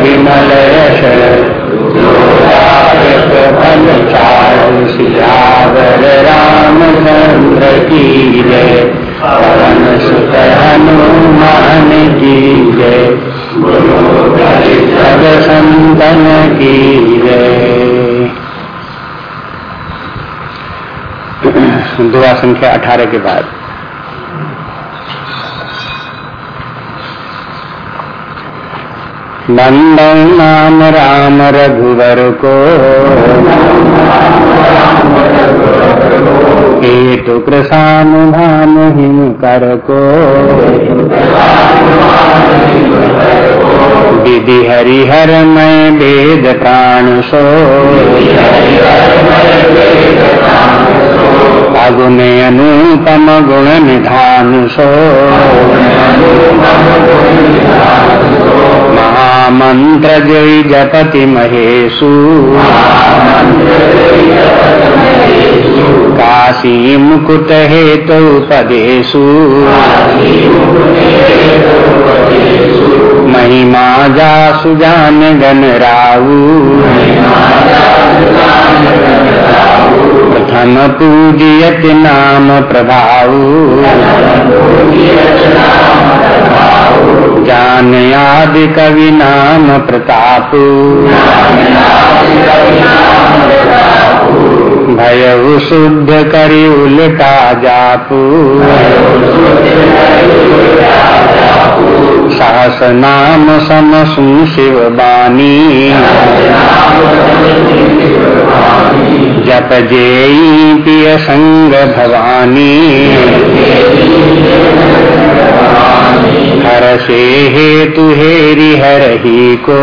विमल फल चारु सियावर की जय सुत हनुमान की जय गुरु संतन की जय दुआ संख्या अठारह के बाद। नंदन नाम राम रघुवर को। हेतु कृषानुभान हिम कर को। विधि हरिहर मैं वेद प्राण सो। अगुण अनुपम गुण निधान सो। महामंत्र जय जपति महेशु। काशी मुकुट हेतु उपदेशु। महिमा जासु जान गन राऊ प्रथम पूजियत नाम प्रभाऊ जान आदि कवि नाम प्रताप। भय शुद्ध करी उल्टा जापू। सहस नाम समसु शिव बानी। जप जेई पिय संग भवानी। हर से हेतु हेरि हर ही को।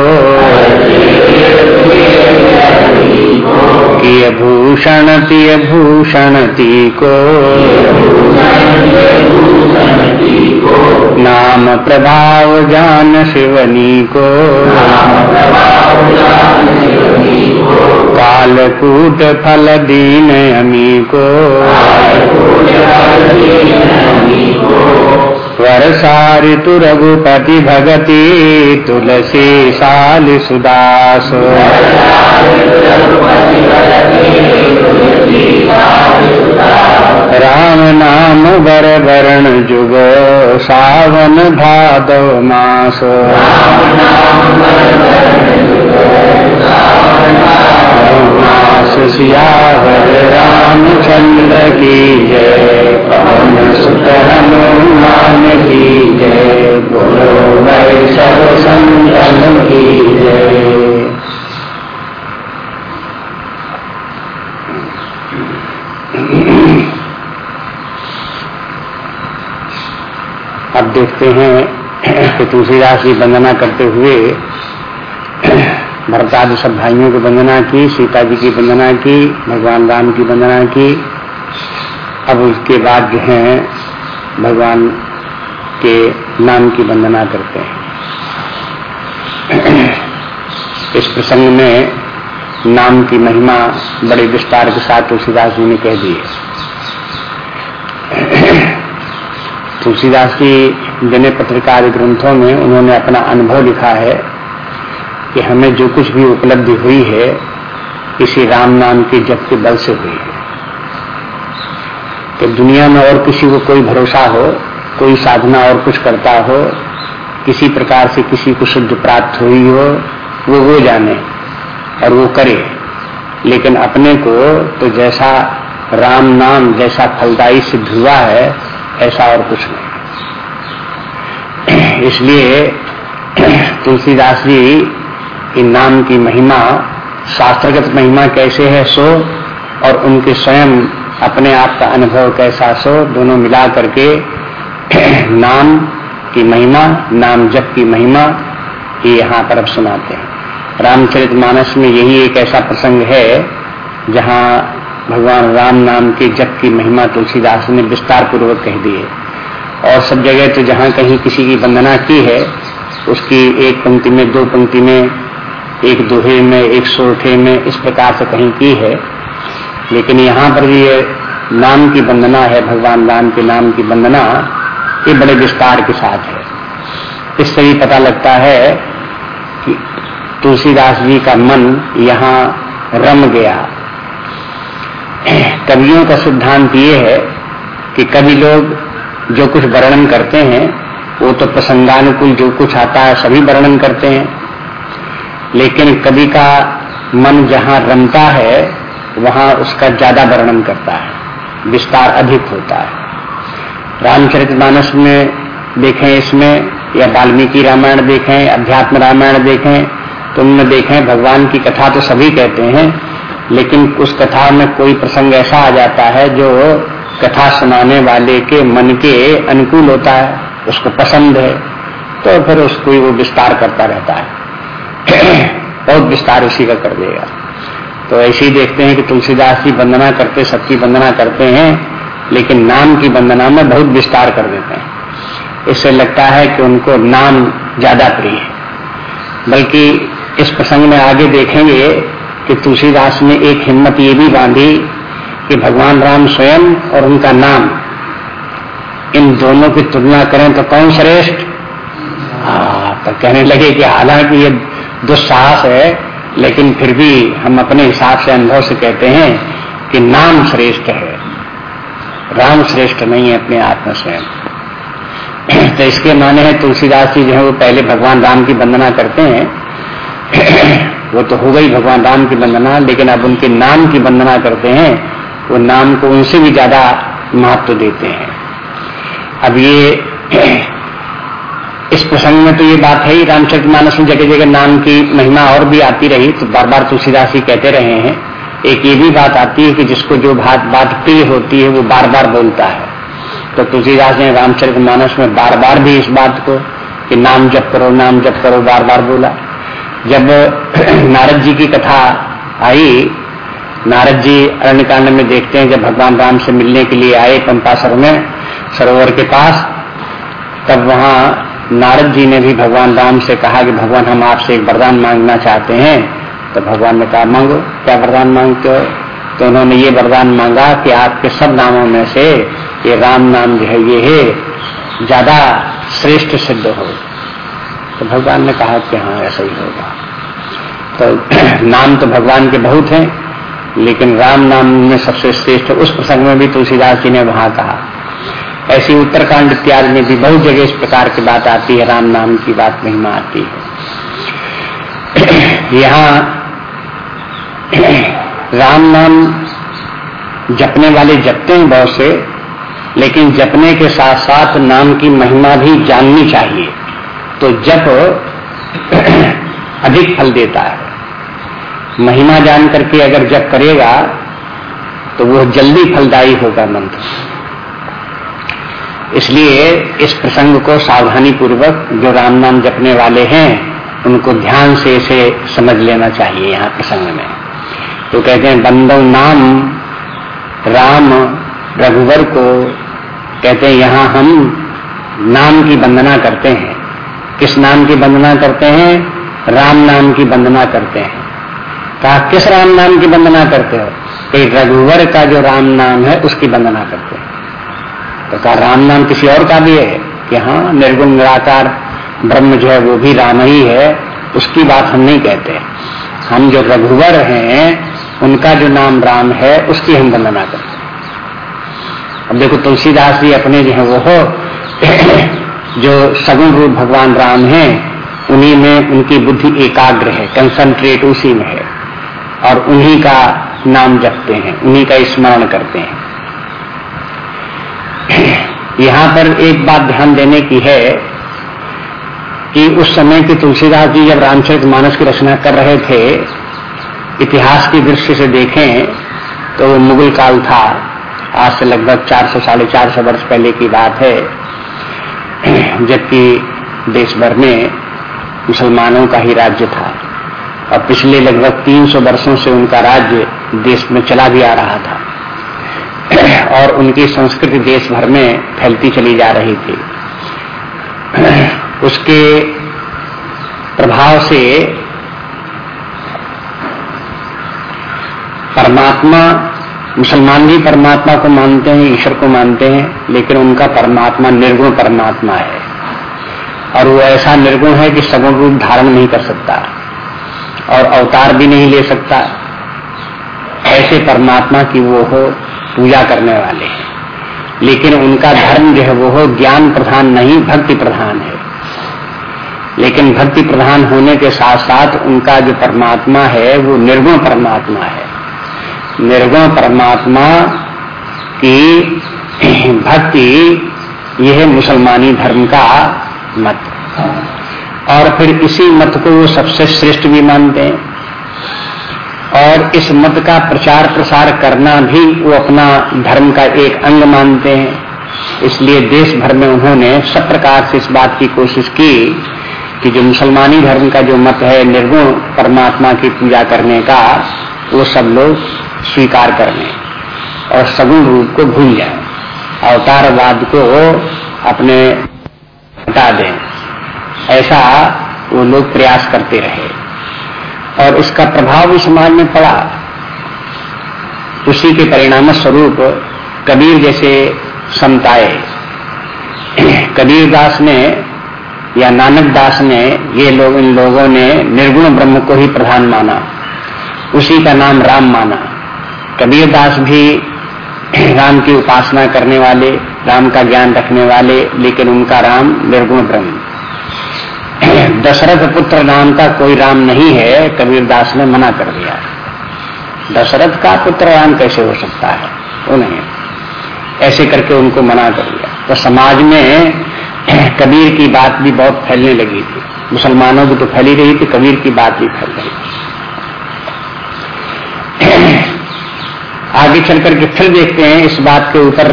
किय भूषण तिय भूषण ती को। नाम प्रभाव जान शिवनी को। कालकूट फल दीन अमी को। वर्षा ऋतु रघुपति भगति तुलसी साल सुदास राम नाम बर वरण जुग, सावन भादव मास। रामचंद्र की जय पवन सुत हनुमान की जय बोलो संतन की जय अब देखते हैं कि तुलसीदास जी वंदना करते हुए भरतादि सब भाइयों की वंदना की, सीता जी की वंदना की, भगवान राम की वंदना की। अब उसके बाद जो है, भगवान के नाम की वंदना करते हैं। इस प्रसंग में नाम की महिमा बड़े विस्तार के साथ तुलसीदास जी ने कह दी है। तुलसीदास जी जने पत्रकार ग्रंथों में उन्होंने अपना अनुभव लिखा है। कि हमें जो कुछ भी उपलब्धि हुई है, इसी राम नाम के जप के बल से हुई है। तो दुनिया में और किसी को कोई भरोसा हो, कोई साधना और कुछ करता हो, किसी प्रकार से किसी को शुद्ध प्राप्त हुई हो, वो वो जाने और वो करे। लेकिन अपने को तो जैसा राम नाम, जैसा फलदायी सिद्ध हुआ है, ऐसा और कुछ नहीं। इसलिए तुलसीदास जी की नाम की महिमा, शास्त्रगत महिमा कैसे है सो, और उनके स्वयं अपने आप का अनुभव कैसा सो, दोनों मिला करके नाम की महिमा, नाम जप की महिमा, ये यहाँ पर अब सुनाते हैं। रामचरित मानस में यही एक ऐसा प्रसंग है, जहाँ भगवान राम नाम के जप की महिमा तुलसीदास ने विस्तार पूर्वक कह दी है। और सब जगह तो जहाँ कहीं किसी की वंदना की है, उसकी एक पंक्ति में, दो पंक्ति में एक दोहे में, एक सोठे में इस प्रकार से कहीं की है। लेकिन यहाँ पर भी ये नाम की वंदना है, भगवान राम के नाम की वंदना, ये बड़े विस्तार के साथ है। इससे भी पता लगता है कि तुलसीदास जी का मन यहाँ रम गया। कवियों का सिद्धांत ये है कि कवि लोग जो कुछ वर्णन करते हैं, वो तो प्रसंगानुकूल जो कुछ आता है, सभी वर्णन करते हैं। लेकिन कवि का मन जहाँ रमता है, वहाँ उसका ज़्यादा वर्णन करता है, विस्तार अधिक होता है। रामचरित मानस में देखें इसमें, या वाल्मीकि रामायण देखें, अध्यात्म रामायण देखें तो उनमें देखें, भगवान की कथा तो सभी कहते हैं, लेकिन उस कथा में कोई प्रसंग ऐसा आ जाता है जो कथा सुनाने वाले के मन के अनुकूल होता है, उसको पसंद है तो फिर उसको वो विस्तार करता रहता है। बहुत विस्तार उसी का कर देगा। तो ऐसे ही देखते हैं कि तुलसीदास जी वंदना करते, सबकी वंदना करते हैं, लेकिन नाम की वंदना में बहुत विस्तार कर देते हैं। इससे लगता है कि उनको नाम ज़्यादा प्रिय है। बल्कि इस प्रसंग में आगे देखेंगे कि तुलसीदास ने एक हिम्मत ये भी बांधी कि भगवान राम स्वयं और उनका नाम, इन दोनों की तुलना करें तो कौन श्रेष्ठ? हाँ तो कहने लगे कि हालाँकि ये दुस्साहस है, लेकिन फिर भी हम अपने हिसाब से, अनुभव से कहते हैं कि नाम श्रेष्ठ है। राम श्रेष्ठ नहीं है अपने आत्म स्वयं। तो इसके माने हैं तुलसीदास जी जो है, वो पहले भगवान राम की वंदना करते हैं। वो तो हो गई भगवान राम की वंदना, लेकिन अब उनके नाम की वंदना करते हैं, वो नाम को उनसे भी ज़्यादा महत्व देते हैं। अब ये इस प्रसंग में तो ये बात है ही रामचरित मानस में जगह जगह नाम की महिमा और भी आती रही तो बार बार तुलसीदास ही कहते रहे हैं। एक ये भी बात आती है कि जिसको जो बात बात प्रिय होती है, वो बार बार बोलता है। तो तुलसीदास ने रामचरित मानस में बार बार भी इस बात को कि नाम जप करो, नाम जप करो बार बार बोला। जब नारद जी की कथा आई, नारद जी अरण्यकांड में देखते हैं, जब भगवान राम से मिलने के लिए आए पंपासर में, सरोवर के पास, तब वहाँ नारद जी ने भी भगवान राम से कहा कि भगवान, हम आपसे एक वरदान मांगना चाहते हैं। तो भगवान ने कहा, मांगो। क्या वरदान मांगते हो? तो उन्होंने ये वरदान मांगा कि आपके सब नामों में से ये राम नाम जो है, ये है, ज़्यादा श्रेष्ठ सिद्ध हो। तो भगवान ने कहा कि हाँ ऐसा ही होगा। तो नाम तो भगवान के बहुत हैं, लेकिन राम नाम में सबसे श्रेष्ठ, उस प्रसंग में भी तुलसीदास जी ने वहाँ कहा। ऐसी उत्तरकांड इत्यादि में भी बहुत जगह इस प्रकार की बात आती है, राम नाम की बात महिमा आती है। यहाँ राम नाम जपने वाले जपते हैं बहुत से, लेकिन जपने के साथ साथ नाम की महिमा भी जाननी चाहिए। तो जप अधिक फल देता है। महिमा जान करके अगर जप करेगा तो वह जल्दी फलदायी होगा मंत्र। इसलिए इस प्रसंग को सावधानी पूर्वक जो राम नाम जपने वाले हैं, उनको ध्यान से इसे समझ लेना चाहिए यहाँ प्रसंग में। तो कहते हैं, बंदव नाम राम रघुवर को कहते हैं, यहाँ हम नाम की वंदना करते हैं। किस नाम की वंदना करते हैं? राम नाम की वंदना करते हैं। कहा किस राम नाम की वंदना करते हो? कि रघुवर का जो राम नाम है, उसकी वंदना करते हैं। तो कहा, राम नाम किसी और का भी है? कि हाँ निर्गुण, निराकार, ब्रह्म जो है, वो भी राम ही है, उसकी बात हम नहीं कहते। हम जो रघुवर हैं, उनका जो नाम राम है, उसकी हम वंदना करते अब देखो, तुलसीदास जी अपने जो है, वो हो, जो सगुण रूप भगवान राम हैं, उन्हीं में उनकी बुद्धि एकाग्र है कंसंट्रेट उसी में है। और उन्हीं का नाम जपते हैं, उन्हीं का स्मरण करते हैं। यहाँ पर एक बात ध्यान देने की है कि उस समय की तुलसीदास जी जब रामचरित मानस की रचना कर रहे थे, इतिहास की दृष्टि से देखें तो वो मुगल काल था। आज से लगभग चार सौ, साढ़े चार सौ वर्ष पहले की बात है। जबकि देश भर में मुसलमानों का ही राज्य था। और पिछले लगभग 300 वर्षों से उनका राज्य देश में चला भी आ रहा था। और उनकी संस्कृति देश भर में फैलती चली जा रही थी। उसके प्रभाव से परमात्मा, मुसलमान भी परमात्मा को मानते हैं, ईश्वर को मानते हैं, लेकिन उनका परमात्मा निर्गुण परमात्मा है। और वो ऐसा निर्गुण है कि सगुण रूप धारण नहीं कर सकता और अवतार भी नहीं ले सकता। ऐसे परमात्मा की वो हो पूजा करने वाले हैं। लेकिन उनका धर्म जो है, वो ज्ञान प्रधान नहीं, भक्ति प्रधान है। लेकिन भक्ति प्रधान होने के साथ साथ उनका जो परमात्मा है, वो निर्गुण परमात्मा है। निर्गुण परमात्मा की भक्ति, यह मुसलमानी धर्म का मत और फिर इसी मत को वो सबसे श्रेष्ठ भी मानते हैं। और इस मत का प्रचार प्रसार करना भी वो अपना धर्म का एक अंग मानते हैं। इसलिए देश भर में उन्होंने सब प्रकार से इस बात की कोशिश की कि जो मुसलमानी धर्म का जो मत है, निर्गुण परमात्मा की पूजा करने का, वो सब लोग स्वीकार कर लें और सगुण रूप को भूल जाए। अवतारवाद को अपने हटा दें। ऐसा वो लोग प्रयास करते रहे। और इसका प्रभाव भी समाज में पड़ा। उसी के परिणाम स्वरूप कबीर जैसे संताए कबीर दास ने या नानक दास ने ये लोग, इन लोगों ने निर्गुण ब्रह्म को ही प्रधान माना। उसी का नाम राम माना। कबीर दास भी राम की उपासना करने वाले, राम का ज्ञान रखने वाले, लेकिन उनका राम निर्गुण ब्रह्म। दशरथ पुत्र नाम का कोई राम नहीं है कबीर दास ने मना कर दिया। दशरथ का पुत्र राम कैसे हो सकता है? वो नहीं। ऐसे करके उनको मना कर दिया। तो समाज में कबीर की बात भी बहुत फैलने लगी थी। मुसलमानों की तो फैली रही थी, कबीर की बात भी फैल रही आगे चल करके फिर देखते हैं, इस बात के ऊपर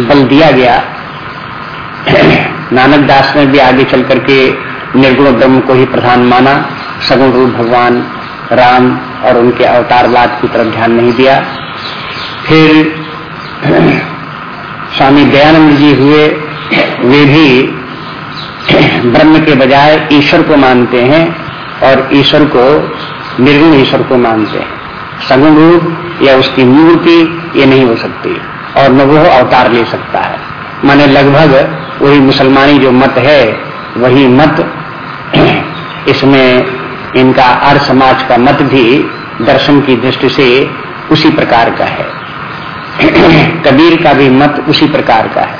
बल दिया गया। नानक दास ने भी आगे चल करके निर्गुण ब्रह्म को ही प्रधान माना। सगुण रूप भगवान राम और उनके अवतारवाद की तरफ़ ध्यान नहीं दिया। फिर स्वामी दयानंद जी हुए। वे भी ब्रह्म के बजाय ईश्वर को मानते हैं और ईश्वर को निर्गुण ईश्वर को मानते हैं। सगुण रूप या उसकी मूर्ति ये नहीं हो सकती और न वो अवतार ले सकता है। माने लगभग वही मुसलमानी जो मत है, वही मत इसमें इनका अर्थ समाज का मत भी दर्शन की दृष्टि से उसी प्रकार का है। कबीर का भी मत उसी प्रकार का है।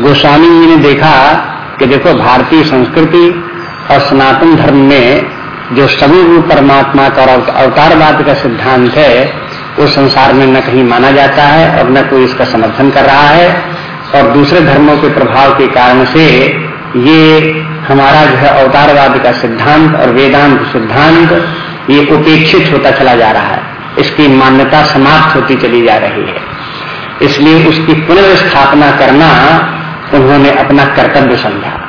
गोस्वामी जी ने देखा कि देखो भारतीय संस्कृति और सनातन धर्म में जो सभी रूप परमात्मा का अवतारवाद का सिद्धांत है, वो संसार में न कहीं माना जाता है और न कोई इसका समर्थन कर रहा है और दूसरे धर्मों के प्रभाव के कारण से ये हमारा जो है अवतारवाद का सिद्धांत और वेदांत सिद्धांत ये उपेक्षित होता चला जा रहा है। इसकी मान्यता समाप्त होती चली जा रही है। इसलिए उसकी पुनर्स्थापना करना उन्होंने अपना कर्तव्य समझा।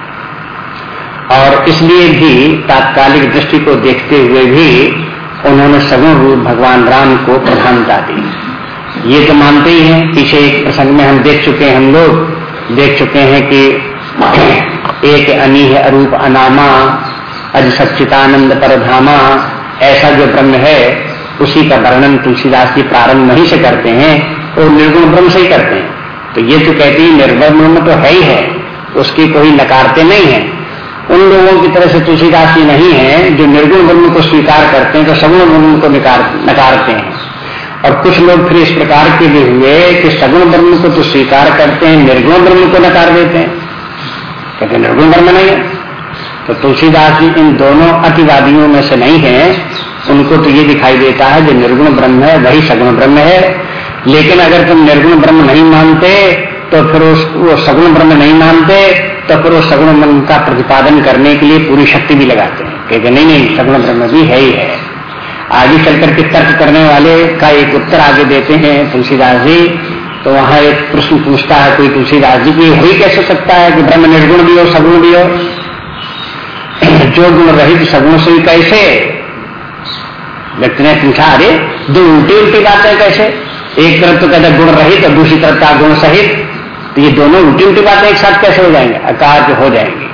और इसलिए भी तात्कालिक दृष्टि को देखते हुए भी उन्होंने सगुण रूप भगवान राम को प्रधानता दी। ये तो मानते ही हैं, पीछे एक प्रसंग में हम देख चुके हैं हम लोग, देख चुके हैं कि एक अनिह अरूप अनामा, अज सच्चितानंद परधामा ऐसा जो ब्रह्म है, उसी का वर्णन तुलसीदास जी प्रारंभ नहीं से करते हैं, और निर्गुण ब्रह्म से ही करते हैं। तो ये तो कहती है, निर्गुण ब्रह्म तो है ही है, उसकी कोई नकारते नहीं है। उन लोगों की तरह से तुलसीदास जी नहीं है, जो निर्गुण ब्रह्म को स्वीकार करते हैं तो सगुण ब्रह्म को नकारते हैं। और कुछ लोग फिर इस प्रकार के भी हुए कि सगुण ब्रह्म को तो स्वीकार करते हैं, निर्गुण ब्रह्म को नकार देते हैं। कहते निर्गुण ब्रह्म नहीं है। तो तुलसीदास जी इन दोनों अतिवादियों में से नहीं है। उनको तो ये दिखाई देता है जो निर्गुण ब्रह्म है, वही सगुण ब्रह्म है। लेकिन अगर तुम निर्गुण ब्रह्म नहीं मानते तो फिर उस, वो सगुण ब्रह्म नहीं मानते तो फिर वो सगुण ब्रह्म का प्रतिपादन करने के लिए पूरी शक्ति भी लगाते हैं। कहते नहीं नहीं, सगुण ब्रह्म भी है ही है। आगे चल करके तर्क करने वाले का एक उत्तर आगे देते हैं तुलसीदास जी। तो वहाँ एक प्रश्न पूछता है, कोई तुलसीदास जी की हो ही कैसे सकता है कि ब्रह्म निर्गुण भी हो, सगुण भी हो? जो गुण रहित सगुण से कैसे? व्यक्ति ने पूछा, अरे, दो उल्टी उल्टी बातें कैसे? एक तरफ़ तो कहते गुण रहित और दूसरी तरफ़ का गुण सहित? तो ये दोनों उल्टी उल्टी बातें एक साथ कैसे हो जाएँगे? अकार्य हो जाएँगे।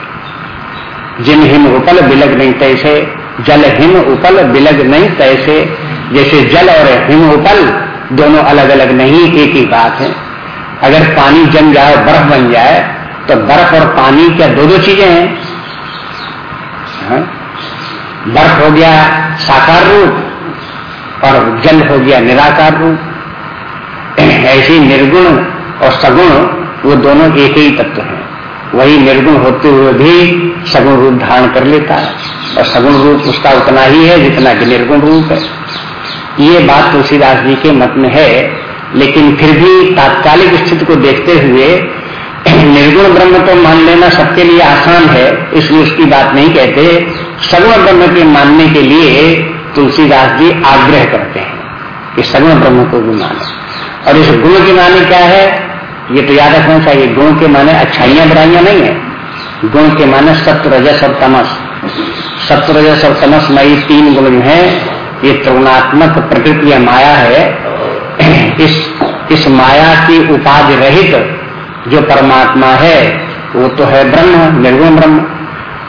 जिन हिम उपल, बिलग नहीं तैसे। जल हिम उपल, बिलग नहीं तैसे। जैसे जल और हिम उपल दोनों अलग अलग नहीं, एक ही बात है। अगर पानी जम जाए, बर्फ़ बन जाए तो बर्फ़ और पानी क्या दो दो चीज़ें हैं? हाँ? बर्फ़ हो गया साकार रूप और जल हो गया निराकार रूप। ऐसी निर्गुण और सगुण वो दोनों एक ही तत्व हैं। वही निर्गुण होते हुए भी सगुण रूप धारण कर लेता है। और सगुण रूप उसका उतना ही है जितना कि निर्गुण रूप है। ये बात तुलसीदास जी के मत में है, लेकिन फिर भी तात्कालिक स्थिति को देखते हुए निर्गुण ब्रह्म तो मान लेना सबके लिए आसान है, इसलिए उसकी बात नहीं कहते। सगुण ब्रह्म के मानने के लिए तुलसीदास जी आग्रह करते हैं कि सगुण ब्रह्म को भी माने। और इस गुण के माने क्या है? ये तो याद रखना चाहिए, गुण के माने अच्छाइयाँ बुराइयाँ नहीं है। गुण के माने सत्य रजस और तमस। सत्य रजस और तमस मई तीन गुण है ये त्रिगुणात्मक प्रकृति या माया है, इस इस माया की उपाधि रहित जो परमात्मा है, वो तो है ब्रह्म, निर्गुण ब्रह्म।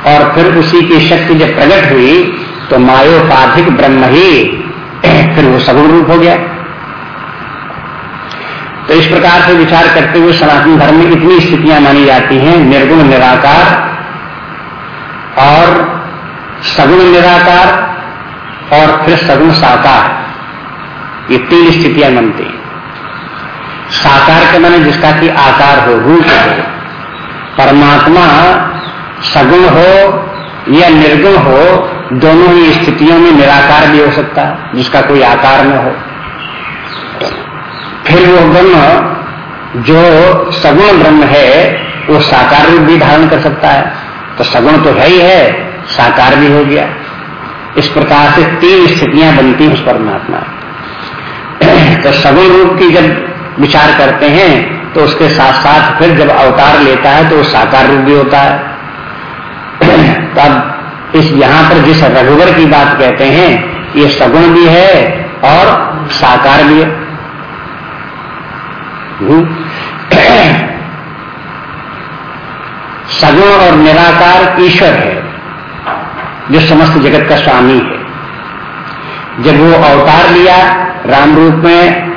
और फिर उसी की शक्ति जब प्रकट हुई तो मायोपाधिक ब्रह्म ही फिर वो सगुण रूप हो गया। तो इस प्रकार से विचार करते हुए सनातन धर्म में इतनी स्थितियाँ मानी जाती हैं, निर्गुण निराकार और सगुण निराकार। और फिर सगुण साकार। ये तीन स्थितियाँ बनती साकार के माने जिसका कि आकार हो, रूप हो। परमात्मा सगुण हो या निर्गुण हो, दोनों ही स्थितियों में निराकार भी हो सकता है, जिसका कोई आकार न हो। फिर वो ब्रह्म, जो सगुण ब्रह्म है, वो साकार रूप भी धारण कर सकता है। तो सगुण तो है ही है, साकार भी हो गया। इस प्रकार से तीन स्थितियाँ बनती हैं उस परमात्मा तो सगुण रूप की जब विचार करते हैं तो उसके साथ साथ फिर जब अवतार लेता है तो वो साकार रूप भी होता है। तब इस यहाँ पर जिस रघुवर की बात कहते हैं, ये सगुण भी है और साकार भी है। सगुण और निराकार ईश्वर है। जो समस्त जगत का स्वामी है। जब वो अवतार लिया, राम रूप में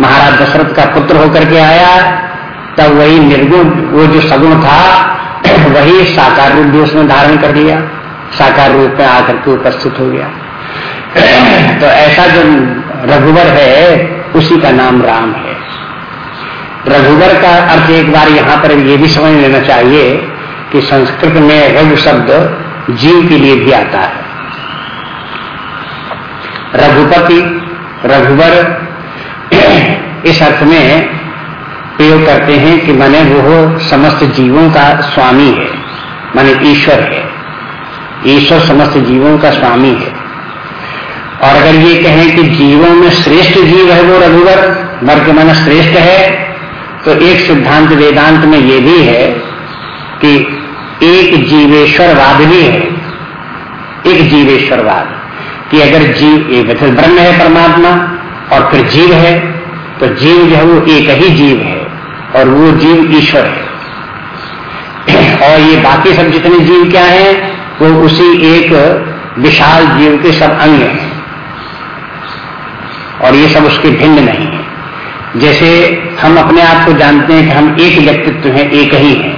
महाराज दशरथ का पुत्र होकर के आया, तब वही निर्गुण, वो जो सगुण था, वही साकार रूप भी उसने धारण कर लिया। साकार रूप में आकर के उपस्थित हो गया। तो ऐसा जो रघुवर है, उसी का नाम राम है। रघुवर का अर्थ एक बार यहाँ पर ये भी समझ लेना चाहिए कि संस्कृत में रघु शब्द जीव के लिए भी आता है। रघुपति, रघुवर, इस अर्थ में प्रयोग करते हैं कि माने वो समस्त जीवों का स्वामी है, माने ईश्वर है। ईश्वर समस्त जीवों का स्वामी है। और अगर ये कहें कि जीवों में श्रेष्ठ जीव है वो रघुवर वर्ग मन श्रेष्ठ है तो एक सिद्धांत वेदांत में ये भी है कि एक जीवेश्वरवाद भी है। एक जीवेश्वरवाद। कि अगर जीव एक ब्रह्म है परमात्मा और फिर जीव है तो जीव जो है वो एक ही जीव है और वो जीव ईश्वर है। और ये बाकी सब जितने जीव क्या है, वो उसी एक विशाल जीव के सब अंग हैं। और ये सब उसके भिन्न नहीं है। जैसे हम अपने आप को जानते हैं कि हम एक व्यक्तित्व हैं, एक ही हैं।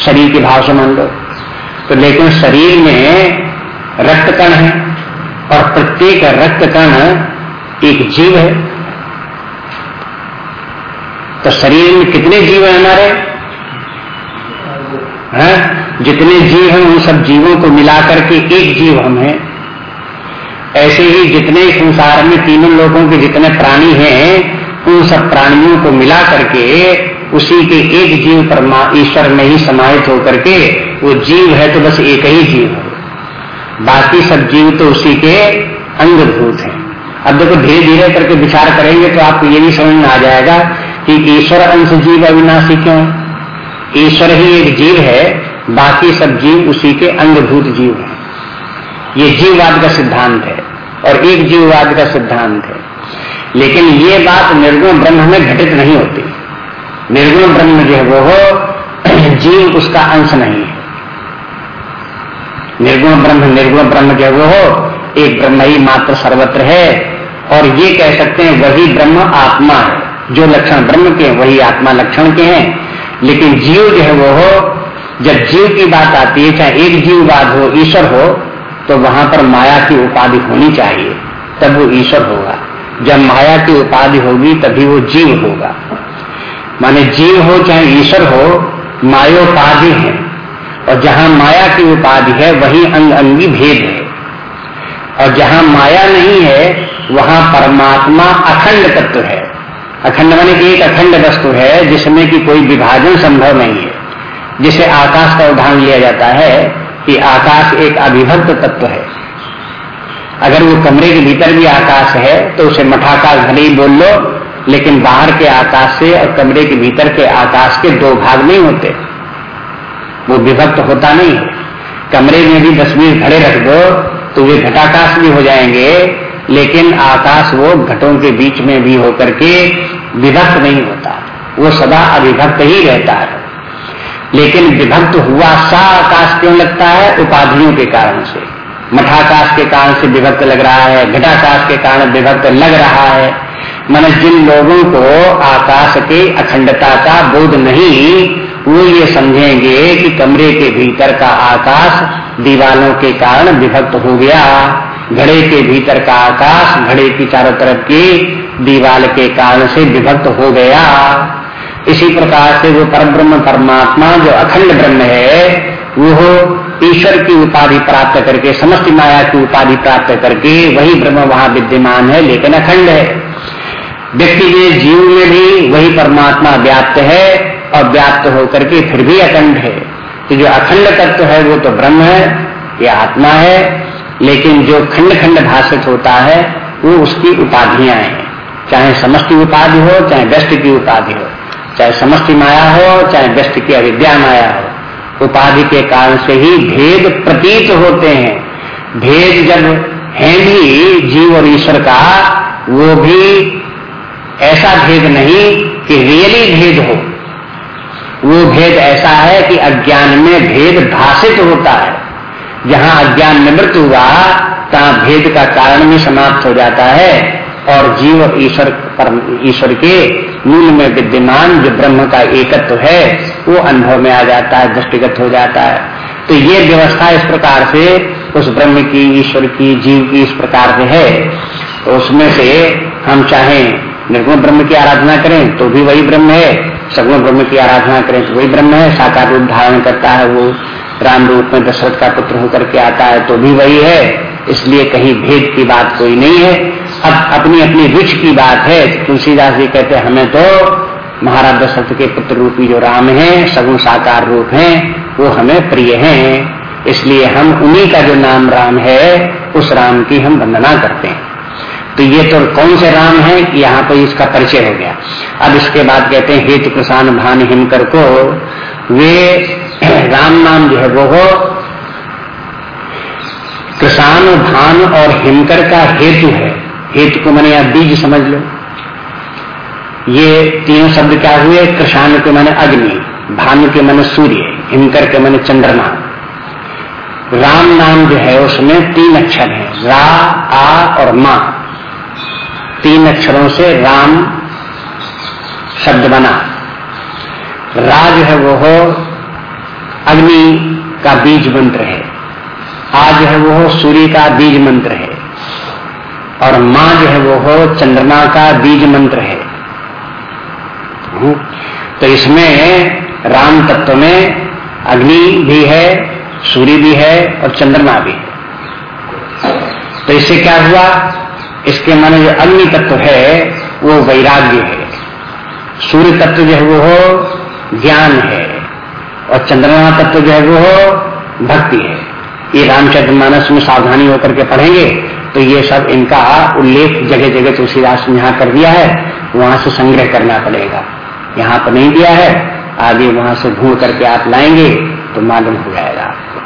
शरीर के भाव से मान लो। तो लेकिन शरीर में रक्त कण है और प्रत्येक रक्त कण एक जीव है। तो शरीर में कितने जीव है हमारे? हैं? जितने जीव हैं, उन सब जीवों को मिलाकर के एक जीव हम हैं। ऐसे ही जितने संसार में तीनों लोगों के जितने प्राणी हैं, उन सब प्राणियों को मिला करके उसी के एक जीव परमा ईश्वर में ही समाहित होकर के वो जीव है तो बस एक ही जीव है। बाकी सब जीव तो उसी के अंगभूत हैं। अब देखो धीरे धीरे करके विचार करेंगे तो आपको ये भी समझ में आ जाएगा कि ईश्वर अंश जीव अविनाशी क्यों? ईश्वर ही एक जीव है, बाकी सब जीव उसी के अंगभूत जीव है। ये जीववाद का सिद्धांत है और एक जीववाद का सिद्धांत है। लेकिन ये बात निर्गुण ब्रह्म में घटित नहीं होती। निर्गुण ब्रह्म जो है वो हो जीव उसका अंश नहीं है। निर्गुण ब्रह्म निर्गुण ब्रह्म जो है वो हो, एक ब्रह्म ही मात्र सर्वत्र है, और ये कह सकते हैं वही ब्रह्म आत्मा है, जो लक्षण ब्रह्म के हैं, वही आत्मा लक्षण के हैं। लेकिन जीव जो है वो हो, जब जीव की बात आती है, चाहे एक जीववाद हो, ईश्वर हो तो वहाँ पर माया की उपाधि होनी चाहिए, तब वो ईश्वर होगा। जब माया की उपाधि होगी, तभी वो जीव होगा। माने जीव हो, चाहे ईश्वर हो, मायोपाधि है। और जहाँ माया की उपाधि है, वही अंग अंगी भेद है। और जहाँ माया नहीं है, वहाँ परमात्मा अखंड तत्व है। अखंड माने एक अखंड वस्तु है, जिसमें कि कोई विभाजन संभव नहीं है। जिसे आकाश का उदाहरण लिया जाता है कि आकाश एक अभिभक्त तत्व है। अगर वो कमरे के भीतर भी आकाश है तो उसे मठाकाश भले ही बोल लो लेकिन बाहर के आकाश से और कमरे के भीतर के आकाश के दो भाग नहीं होते। वो विभक्त होता नहीं। कमरे में भी दस बीस रख दो तो वे घटाकाश भी हो जाएँगे, लेकिन आकाश वो घटों के बीच में भी होकर के विभक्त नहीं होता। वो सदा अविभक्त ही रहता है। लेकिन विभक्त हुआ सा आकाश क्यों लगता है? उपाधियों के कारण से। मठाकाश के कारण से विभक्त लग रहा है, घटाकाश के कारण विभक्त लग रहा है। मन जिन लोगों को आकाश के अखंडता का बोध नहीं, वो ये समझेंगे कि कमरे के भीतर का आकाश दीवालों के कारण विभक्त हो गया। घड़े के भीतर का आकाश घड़े की चारों तरफ़ की दीवाल के कारण से विभक्त हो गया। इसी प्रकार से वो परब्रह्म परमात्मा जो अखंड ब्रह्म है वो ईश्वर की उपाधि प्राप्त करके, समस्त माया की उपाधि प्राप्त करके, वही ब्रह्म वहाँ विद्यमान है, लेकिन अखंड है। व्यक्ति के जीव में भी वही परमात्मा व्याप्त है और व्याप्त होकर के फिर भी अखंड है। तो जो अखंड तत्व है, वो तो ब्रह्म है, ये आत्मा है, लेकिन जो खंड खंड भाषित होता है, वो उसकी उपाधियाँ हैं। चाहे समष्टि उपाधि हो, चाहे व्यस्त की उपाधि हो, चाहे समष्टि माया हो, चाहे व्यस्त की अविद्या माया हो, उपाधि के कारण से ही भेद प्रतीत होते हैं। भेद जब है भी, जीव और ईश्वर का, वो भी ऐसा भेद नहीं कि रियली भेद हो। वो भेद ऐसा है कि अज्ञान में भेद भाषित होता है। जहाँ अज्ञान निवृत्त हुआ, तहां भेद का कारण भी समाप्त हो जाता है और जीव ईश्वर ईश्वर के मूल में विद्यमान जो ब्रह्म का एकत्व है, वो अनुभव में आ जाता है, दृष्टिगत हो जाता है। तो ये व्यवस्था इस प्रकार से उस ब्रह्म की, ईश्वर की, जीव की इस प्रकार से है। तो उसमें से हम चाहें निर्गुण ब्रह्म की आराधना करें तो भी वही ब्रह्म है। सगुण ब्रह्म की आराधना करें तो वही ब्रह्म है। साकार रूप धारण करता है वो, राम रूप में दशरथ का पुत्र होकर के आता है तो भी वही है। इसलिए कहीं भेद की बात कोई नहीं है। अब अपनी अपनी रुचि की बात है। तुलसीदास जी कहते हैं, हमें तो महाराज दशरथ के पुत्र रूपी जो राम है, सगुण साकार रूप है, वो हमें प्रिय है। इसलिए हम उन्हीं का जो नाम राम है, उस राम की हम वंदना करते हैं। तो ये तो कौन से राम है यहाँ पर इसका परिचय हो गया? अब इसके बाद कहते हैं, हेतु प्रसान भान हिमकर को वे राम नाम जो है वो हो किसान भान और हिमकर का हेतु है। हेतु को मैंने आप बीज समझ लो। ये तीनों शब्द क्या हुए? कृषाण के मैंने अग्नि, भानु के मैंने सूर्य, हिमकर के मैंने चंद्रमा। राम नाम जो है उसमें तीन अक्षर है, रा, आ और मा। तीन अक्षरों से राम शब्द बना। रा जो है वो हो, अग्नि का बीज मंत्र है। आज है वो हो, सूर्य का बीज मंत्र है। और माँ जो है वो हो, चंद्रमा का बीज मंत्र है। तो इसमें राम तत्व में अग्नि भी है, सूर्य भी है और चंद्रमा भी है। तो इससे क्या हुआ? इसके माने जो अग्नि तत्व है, वो वैराग्य है। सूर्य तत्व जो है, वो हो ज्ञान है। और चंद्रमा तत्व जो है, वो हो भक्ति है। ये रामचंद्र मानस में सावधानी होकर के पढ़ेंगे तो ये सब इनका उल्लेख जगह जगह तुलसीदास ने यहाँ कर दिया है। वहाँ से संग्रह करना पड़ेगा। यहाँ पर नहीं दिया है। आगे वहाँ से ढूंढ करके आप लाएँगे तो मालूम हो जाएगा आपको।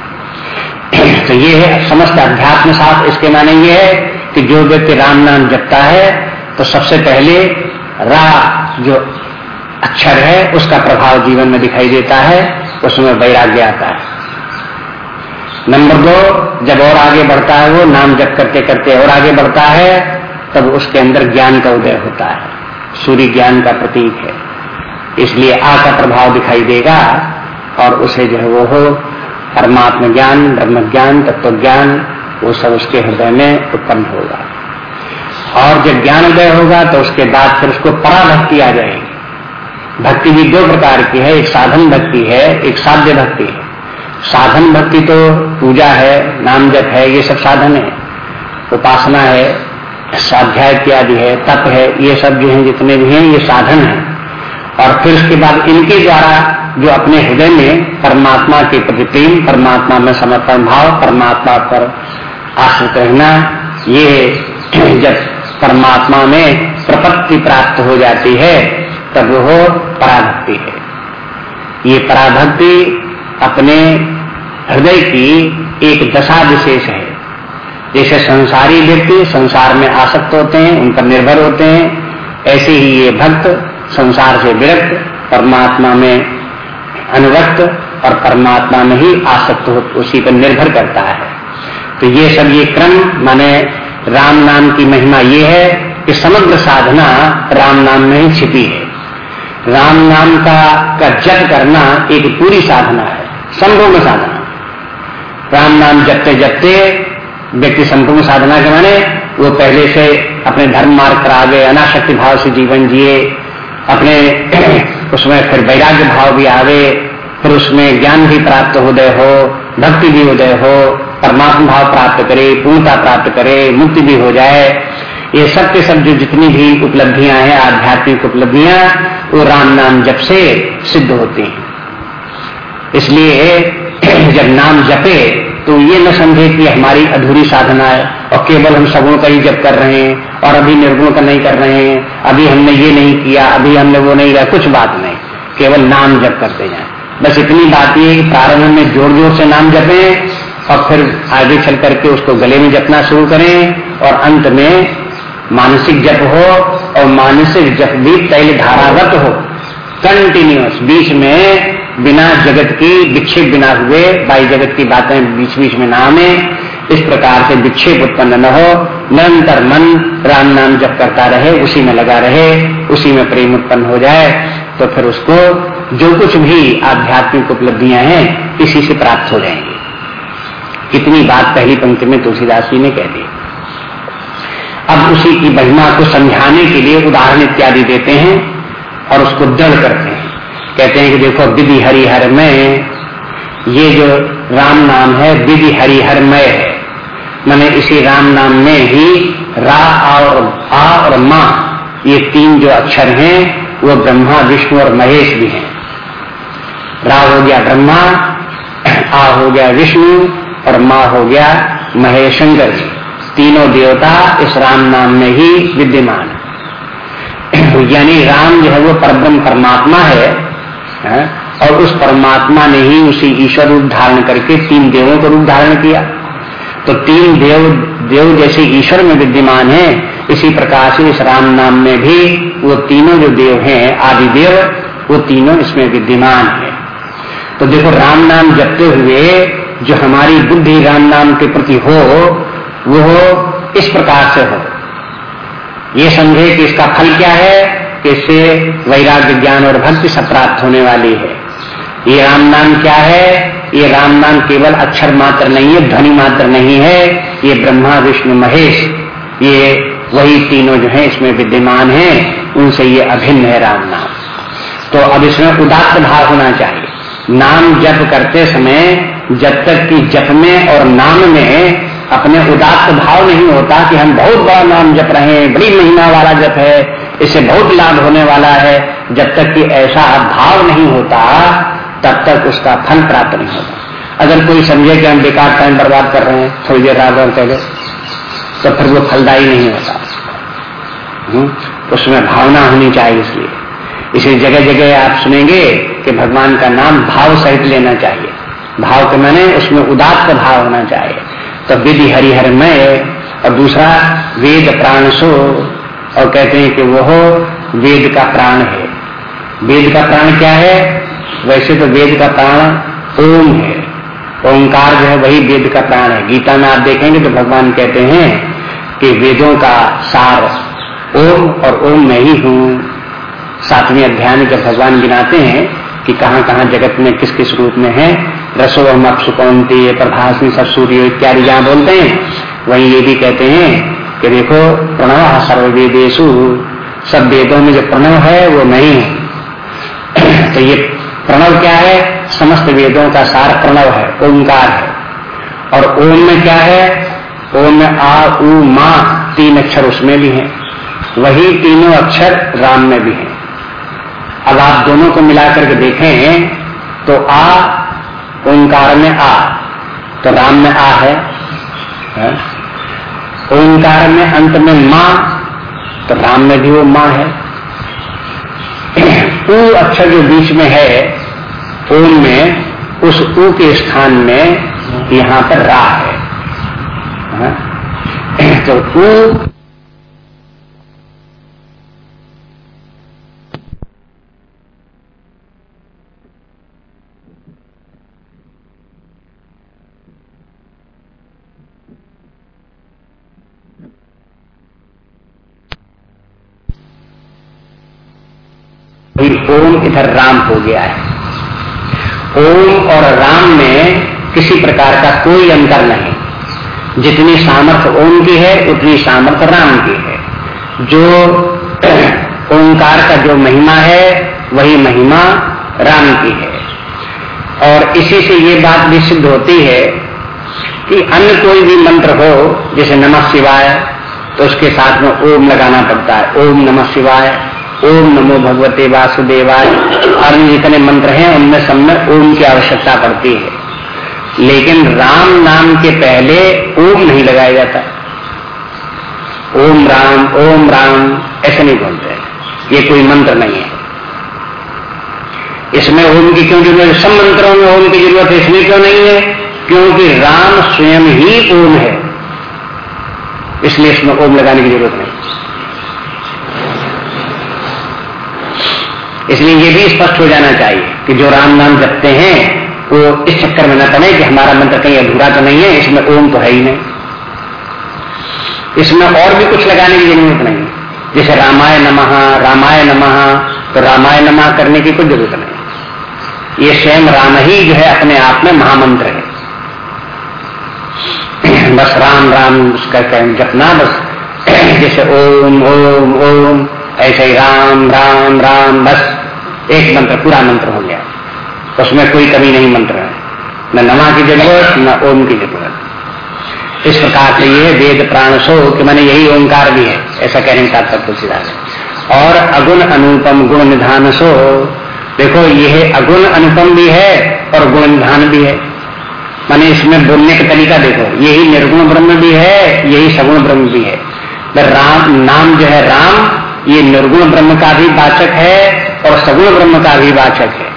तो ये है, समस्त अध्यात्म साथ इसके माने ये है कि जो व्यक्ति राम नाम जपता है तो सबसे पहले रा जो अक्षर है, उसका प्रभाव जीवन में दिखाई देता है, उसमें वैराग्य आता है। नंबर दो, जब और आगे बढ़ता है वो नाम जप करते करते और आगे बढ़ता है, तब उसके अंदर ज्ञान का उदय होता है। सूर्य ज्ञान का प्रतीक है। इसलिए आ का प्रभाव दिखाई देगा और उसे जो है वो हो परमात्म ज्ञान, ब्रह्म ज्ञान, तत्व ज्ञान वो सब उसके हृदय में उत्पन्न होगा। और जब ज्ञान उदय होगा तो उसके बाद फिर उसको पराभक्ति आ जाएगी। भक्ति भी दो प्रकार की है, एक साधन भक्ति है, एक साध्य भक्ति है। साधन भक्ति तो पूजा है, नाम जप है, ये सब साधन है। उपासना है, स्वाध्याय इत्यादि है, तप है, ये सब जो है, जितने भी हैं, ये साधन है। और फिर उसके बाद इनके द्वारा जो अपने हृदय में परमात्मा के प्रति प्रेम, परमात्मा में समर्पण भाव, परमात्मा पर आश्रित रहना ये जब परमात्मा में प्रपत्ति प्राप्त हो जाती है, तब वो पराभक्ति है। ये पराभक्ति अपने हृदय की एक दशा विशेष है। जैसे संसारी व्यक्ति संसार में आसक्त होते हैं, उन पर निर्भर होते हैं, ऐसे ही ये भक्त संसार से विरक्त, परमात्मा में अनुरक्त और परमात्मा में ही आसक्त हो, उसी पर निर्भर करता है। तो ये सब ये क्रम, माने राम नाम की महिमा ये है कि समग्र साधना राम नाम में ही छिपी है। राम नाम का का जप करना एक पूरी साधना है, संपूर्ण साधना। राम नाम जपते जपते व्यक्ति संपूर्ण साधना के माने वो पहले से अपने धर्म मार्ग पर आ गए, अनाशक्ति भाव से जीवन जिए, अपने उसमें फिर वैराग्य भाव भी आवे फिर उसमें ज्ञान भी प्राप्त उदय हो, भक्ति भी उदय हो, परमात्मा भाव प्राप्त करे, पूर्णता प्राप्त करे, मुक्ति भी हो जाए। ये सब के सब जो जितनी भी उपलब्धियाँ हैं, आध्यात्मिक उपलब्धियाँ, वो राम नाम जप से सिद्ध होती हैं। इसलिए जब नाम जपे तो ये न समझे कि हमारी अधूरी साधना है, और केवल हम सगुण का ही जप कर रहे हैं, और अभी निर्गुण का नहीं कर रहे हैं, अभी हमने ये नहीं किया, अभी हमने वो नहीं किया, कुछ बात नहीं, केवल नाम जप करते जाए। बस इतनी बात ये प्रारंभ में ज़ोर ज़ोर से नाम जपे और फिर आगे चल करके उसको गले में जपना शुरू करें और अंत में मानसिक जप हो और मानसिक जप भी तैल धारावत हो। कंटिन्यूस बीच में बिना जगत की, विक्षेप बिना हुए, बाई जगत की बातें बीच बीच में ना आने इस प्रकार से विक्षेप उत्पन्न न हो, निरंतर मन राम नाम जप करता रहे, उसी में लगा रहे, उसी में प्रेम उत्पन्न हो जाए तो फिर उसको जो कुछ भी आध्यात्मिक उपलब्धियाँ हैं, इसी से प्राप्त हो जाएँगी। कितनी बात पहली पंक्ति में तुलसीदास जी ने कह दी। अब उसी की महिमा को समझाने के लिए उदाहरण इत्यादि देते हैं और उसको दृढ़ करते हैं। कहते हैं कि देखो, विधि हरिहर में ये जो राम नाम है, विधि हरिहरमय है। मैंने इसी राम नाम में ही रा और आ और माँ, ये तीन जो अक्षर हैं, वो ब्रह्मा, विष्णु और महेश भी हैं। रा हो गया ब्रह्मा, आ हो गया विष्णु, और माँ हो गया महेशंकर जी। तीनों देवता इस राम नाम में ही विद्यमान यानी राम जो है वो परब्रह्म परमात्मा है है? और उस परमात्मा ने ही उसी ईश्वर रूप धारण करके तीन देवों का रूप धारण किया। तो तीन देव देव जैसे ईश्वर में विद्यमान है, इसी प्रकार से इस राम नाम में भी वो तीनों जो देव हैं आदि देव वो तीनों इसमें विद्यमान है। तो देखो राम नाम जपते हुए जो हमारी बुद्धि राम नाम के प्रति हो, वो इस प्रकार से हो। ये समझे कि इसका फल क्या है? कि इससे वैराग्य ज्ञान और भक्ति सब प्राप्त होने वाली है। ये राम नाम क्या है? ये राम नाम केवल अक्षर मात्र नहीं है, ध्वनि मात्र नहीं है। ये ब्रह्मा, विष्णु, महेश, ये वही तीनों जो है, इसमें विद्यमान है, उनसे ये अभिन्न है राम नाम। तो अब इसमें उदात्त भाव होना चाहिए। नाम जप करते समय जब तक कि जप में और नाम में अपने उदात्त भाव नहीं होता कि हम बहुत बड़ा नाम जप रहे हैं बड़ी महिमा वाला जप है इससे बहुत लाभ होने वाला है। जब तक कि ऐसा भाव नहीं होता तब तक उसका फल प्राप्त नहीं होता। अगर कोई समझे कि हम बेकार टाइम बर्बाद कर रहे हैं थोड़ी देर रात और पहले तो फिर वो फलदायी नहीं होता। हम्म, उसमें भावना होनी चाहिए इसलिए। इसे जगह जगह आप सुनेंगे कि भगवान का नाम भाव सहित लेना चाहिए। भाव के माने उसमें उदात्त भाव होना चाहिए। तो विधि हरिहर में और दूसरा वेद प्राण सो, और कहते हैं कि वह वेद का प्राण है। वेद का प्राण क्या है? वैसे तो वेद का प्राण ओम है। ओंकार जो है वही वेद का प्राण है। गीता में आप देखेंगे तो भगवान कहते हैं कि वेदों का सार ओम और ओम मैं ही हूँ। सातवें अध्याय में जब भगवान गिनाते हैं कि कहाँ कहाँ जगत में किस किस रूप में है, रसो अपसुपौती प्रभाषणी सब सूर्य इत्यादि जहाँ बोलते हैं, वहीं ये भी कहते हैं कि देखो, प्रणव सर्ववेदेशु सब वेदों में जो प्रणव है, वो नहीं है। तो ये प्रणव क्या है? समस्त वेदों का सार प्रणव है, ओंकार है। और ओम में क्या है? ओम में आ, उ, मा, तीन अक्षर उसमें भी हैं। वही तीनों अक्षर राम में भी हैं। अब आप दोनों को मिलाकर के देखें तो आ ओंकार में आ तो राम में आ है, है? ओंकार में अंत में माँ तो राम में भी वो माँ है ऊ अक्षर जो बीच में है ओम में उस ऊ के स्थान में यहाँ पर रा है हाँ? तो ऊ ओम इधर राम हो गया है। ओम और राम में किसी प्रकार का कोई अंतर नहीं। जितनी सामर्थ्य ओम की है, उतनी सामर्थ्य राम की है। जो ओंकार का जो महिमा है, वही महिमा राम की है। और इसी से ये बात भी सिद्ध होती है कि अन्य कोई भी मंत्र हो, जैसे नमः शिवाय तो उसके साथ में ओम लगाना पड़ता है। ओम नमः शिवाय ओम नमो भगवते वासुदेवाय। अन्य जितने मंत्र हैं, उनमें सब में ओम की आवश्यकता पड़ती है। लेकिन राम नाम के पहले ओम नहीं लगाया जाता। ओम राम ओम राम, ऐसे नहीं बोलते ये कोई मंत्र नहीं है। इसमें ओम की क्यों ज़रूरत सब मंत्रों में ओम की ज़रूरत है इसलिए क्यों नहीं है? क्योंकि राम स्वयं ही ओम है। इसलिए इसमें ओम लगाने की ज़रूरत नहीं। इसलिए ये भी स्पष्ट हो जाना चाहिए कि जो राम नाम जपते हैं, वो इस चक्कर में न पड़े कि हमारा मंत्र कहीं अधूरा तो नहीं है, इसमें ओम तो है ही नहीं। इसमें और भी कुछ लगाने की ज़रूरत नहीं। जैसे रामाय नमः रामाय नमः तो रामाय नमः करने की कोई ज़रूरत नहीं। ये स्वयं राम ही जो है अपने आप में महामंत्र है। बस राम राम, उसका जपना बस। जैसे ओम ओम ओम ऐसे ही राम राम राम, बस एक मंत्र, पूरा मंत्र हो गया। उसमें कोई कमी नहीं मंत्र है। न नमा की ज़रूरत, न ओम की ज़रूरत। इस प्रकार से ये वेद प्राण सो कि मैंने यही ओंकार भी है, ऐसा कहने का सब है और अगुण अनुपम गुण निधान सो देखो, यह अगुण अनुपम भी है और गुण निधान भी है। माने इसमें बोलने का तरीका देखो, यही निर्गुण ब्रह्म भी है, यही सगुण ब्रह्म भी है। राम, नाम जो है राम ये निर्गुण ब्रह्म का भी वाचक है और सगुण ब्रह्म का भी वाचक है।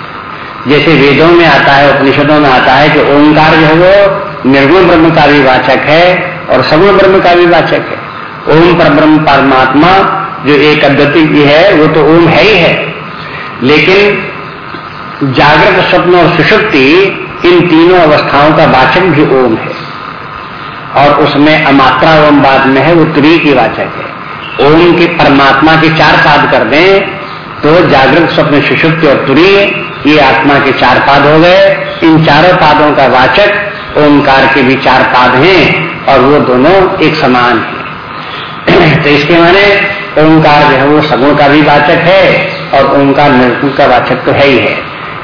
जैसे वेदों में आता है, उपनिषदों में आता है कि ओंकार जो है वो निर्गुण ब्रह्म का भी वाचक है और सगुण ब्रह्म का भी वाचक है। ओम पर ब्रह्म परमात्मा जो एक अद्वितीय है, वो तो ओम है ही है। लेकिन जागृत स्वप्न और सुषुप्ति इन तीनों अवस्थाओं का वाचक भी ओम है। और उसमें अमात्रा ओम बाद में है, वो त्री की वाचक है। ओम के परमात्मा के चार पाद कर दें तो जागृत स्वप्न सुषुप्ति और तुरी, ये आत्मा के चार पाद हो गए। इन चारों पादों का वाचक ओंकार के भी चार पाद हैं और वो दोनों एक समान है। तो इसके माने ओंकार जो है वो सगुण का भी वाचक है और ओंकार निर्गुण का वाचक तो है ही है।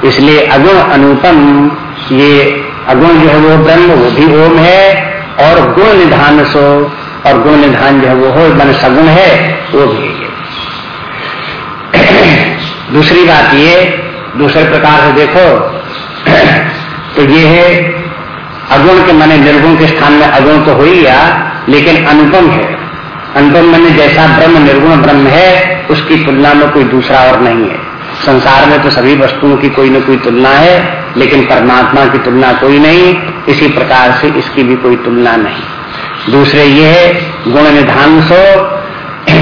इसलिए अगुण अनुपम, ये अगुण जो है वो ब्रह्म, वो भी ओम है और गुण निधान सो और गुण निधान जो है वो हो, मन सगुण है, वो भी है। दूसरी बात ये, दूसरे प्रकार से देखो तो ये है, अगुण के माने निर्गुण के स्थान में अगुण तो हो ही गया, लेकिन अनुपम है। अनुपम मैंने जैसा ब्रह्म निर्गुण ब्रह्म है, उसकी तुलना में कोई दूसरा और नहीं है। संसार में तो सभी वस्तुओं की कोई न कोई तुलना है, लेकिन परमात्मा की तुलना कोई नहीं, इसी प्रकार से इसकी भी कोई तुलना नहीं। दूसरे ये गुण निधान सो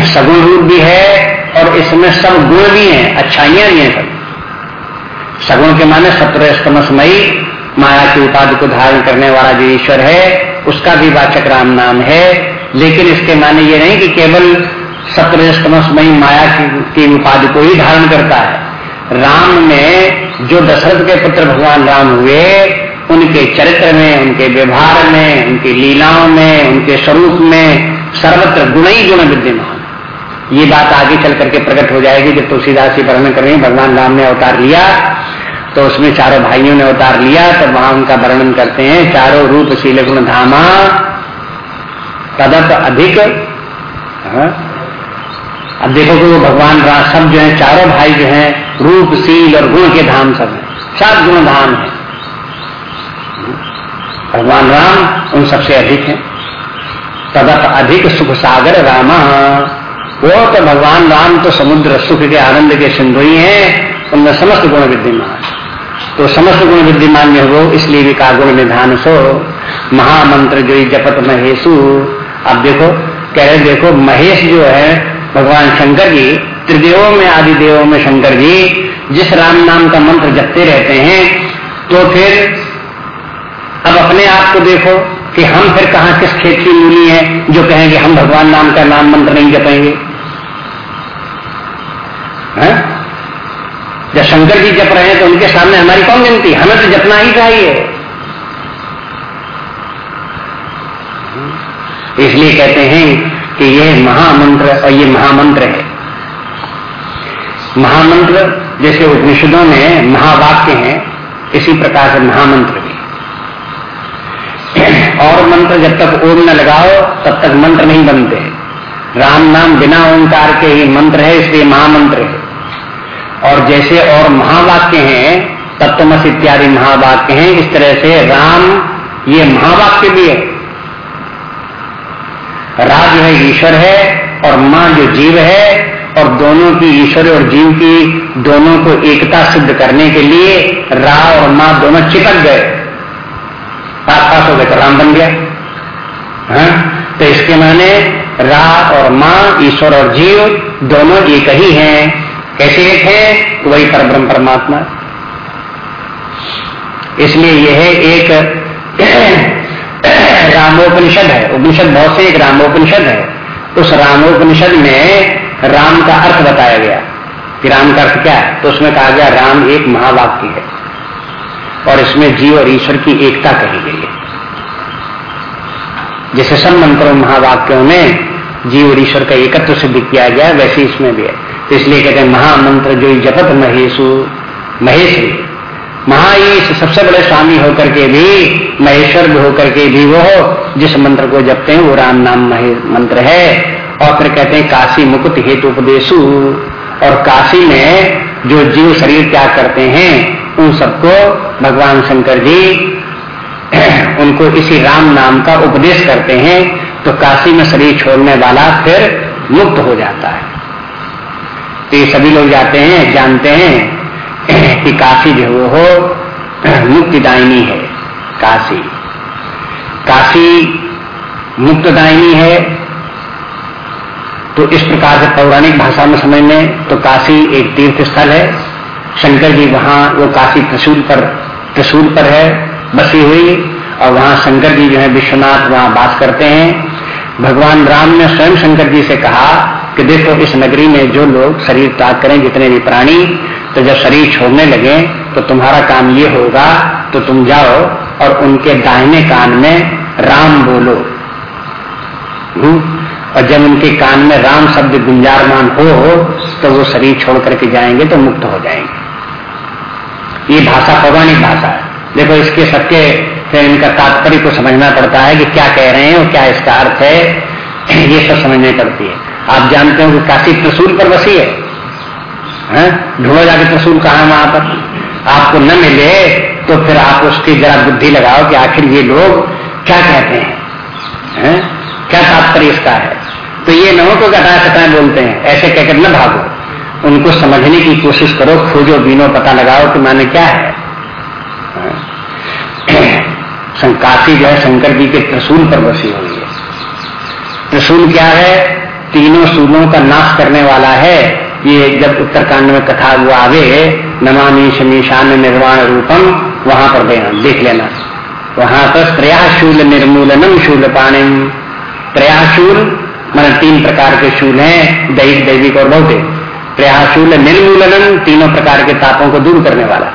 सगुण रूप भी है और इसमें सब गुण भी हैं अच्छाइयाँ भी हैं सब। सगुण के माने सत्र स्तमसमयी माया की उपाधि को धारण करने वाला जो ईश्वर है उसका भी वाचक राम नाम है। लेकिन इसके माने ये नहीं कि केवल सत्रस्तमसमयी माया की, की उपाधि को ही धारण करता है। राम में जो दशरथ के पुत्र भगवान राम हुए उनके चरित्र में, उनके व्यवहार में, उनकी लीलाओं में, उनके स्वरूप में सर्वत्र गुण ही गुण विद्यमान ये बात आगे चल करके प्रकट हो जाएगी जब तुलसीदास जी वर्णन करेंगे। भगवान राम ने अवतार लिया तो उसमें चारों भाइयों ने अवतार लिया तो वहाँ उनका वर्णन करते हैं, चारों रूप शील गुण धामा तदत अधिक। हाँ? अब देखो कि वो भगवान राम सब जो है, चारों भाई जो है, रूप, शील और गुण के धाम सब है। सात गुण धाम है। भगवान राम उन सबसे अधिक है। तदत अधिक सुख सागर रामा। वो तो भगवान राम तो समुद्र, सुख के आनंद के सिंधु ही है। उनमें समस्त गुण विद्यमान। तो समस्त गुण विद्यमान में हो इसलिए भी का गुण निधान सो। महामंत्र जो जपत महेशु। अब देखो, कह रहे देखो, महेश जो है, भगवान शंकर जी, त्रिदेवों में आदि देवों में शंकर जी, जिस राम नाम का मंत्र जपते रहते हैं तो फिर अब अपने आप को देखो कि हम फिर कहा किस खेत की मूली है जो कहेंगे, हम भगवान नाम का नाम मंत्र नहीं जपेंगे? जब शंकर जी जप रहे हैं तो उनके सामने हमारी कौन गिनती? हमें तो जपना ही चाहिए। इसलिए कहते हैं कि यह महामंत्र और ये महामंत्र है। महामंत्र, जैसे उपनिषदों में महावाक्य हैं, इसी प्रकार से महामंत्र। और मंत्र जब तक ओम न लगाओ, तब तक मंत्र नहीं बनते। राम नाम बिना ओंकार के ही मंत्र है, इसलिए महामंत्र है। और जैसे और महावाक्य हैं, तत्वमस इत्यादि महावाक्य हैं, इस तरह से राम ये महावाक्य भी है। राज जो है ईश्वर है और माँ जो जीव है, और दोनों की ईश्वर और जीव की दोनों को एकता सिद्ध करने के लिए रा और माँ दोनों चिपक गए। पास पास हो गए तो राम बन गया। हा? तो इसके माने रा और माँ, ईश्वर और जीव दोनों एक ही हैं। कैसे एक है? वही पर ब्रह्म परमात्मा। इसलिए यह एक रामोपनिषद है। उपनिषद बहुत से एक रामोपनिषद है। उस रामोपनिषद में राम का अर्थ बताया गया कि राम का अर्थ क्या है? तो उसमें कहा गया, राम एक महावाक्य है। और इसमें जीव और ईश्वर की एकता कही गई है। जैसे सब मंत्रों, महावाक्यों में जीव और ईश्वर का एकत्व सिद्ध किया गया वैसे इसमें भी है। तो इसलिए कहते हैं, महामंत्र जो जपत महेशु, महेश महाईश सबसे बड़े स्वामी होकर के भी, महेश्वर होकर के भी वो जिस मंत्र को जपते हैं, वो राम नाम मंत्र है। और फिर कहते हैं, काशी मुकुट हेतु उपदेशु। और काशी में जो जीव शरीर त्याग करते हैं उन सबको भगवान शंकर जी उनको इसी राम नाम का उपदेश करते हैं तो काशी में शरीर छोड़ने वाला फिर मुक्त हो जाता है। तो ये सभी लोग जाते हैं, जानते हैं कि काशी जो वो हो मुक्तिदायिनी है, काशी। काशी मुक्तदायिनी है तो इस प्रकार से पौराणिक भाषा में समझने तो काशी एक तीर्थ स्थल है। शंकर जी वहाँ, वो काशी त्रिशूल पर त्रिशूल पर है, बसी हुई, और वहाँ शंकर जी जो है, विश्वनाथ वहाँ बास करते हैं भगवान राम ने स्वयं शंकर जी से कहा कि देखो, इस नगरी में जो लोग शरीर त्याग करें, जितने भी प्राणी तो जब शरीर छोड़ने लगे तो तुम्हारा काम ये होगा तो तुम जाओ और उनके दाहिने कान में राम बोलो? हम्म? और जब उनके कान में राम शब्द गुंजारमान हो तो वो शरीर छोड़ करके जाएँगे तो मुक्त हो जाएँगे ये भाषा पौराणिक भाषा है। देखो, इसके सबके फिर इनका तात्पर्य को समझना पड़ता है कि क्या कह रहे हैं और क्या इसका अर्थ है। ये सब समझनी पड़ती है। आप जानते हो कि काशी त्रिशूल पर बसी है? ढूंढो जाके त्रिशूल कहा वहाँ पर। आपको न मिले तो फिर आप उसकी जरा बुद्धि लगाओ कि आखिर ये लोग क्या कहते हैं। है? क्या तात्पर्य इसका है? तो ये न हो तो कटाए बोलते हैं। ऐसे कहकर न भागो। उनको समझने की कोशिश करो खोजो बीनो पता लगाओ कि माने क्या है। काशी जो है, शंकर जी के त्रिशूल पर बसी हुई है। त्रिशूल क्या है? तीनों सूलों का नाश करने वाला है। ये जब उत्तरकांड में कथा हुआ आवे नमामि शमीशान निर्वाण रूपम, वहाँ पर देना, देख लेना। वहाँ पर त्रयाशूल निर्मूलनम शूल पाणिम त्रयाशूल, मान तीन प्रकार के शूल हैं दैविक दैविक और भौतिक त्रयाशूल निर्मूलनम तीनों प्रकार के तापों को दूर करने वाला।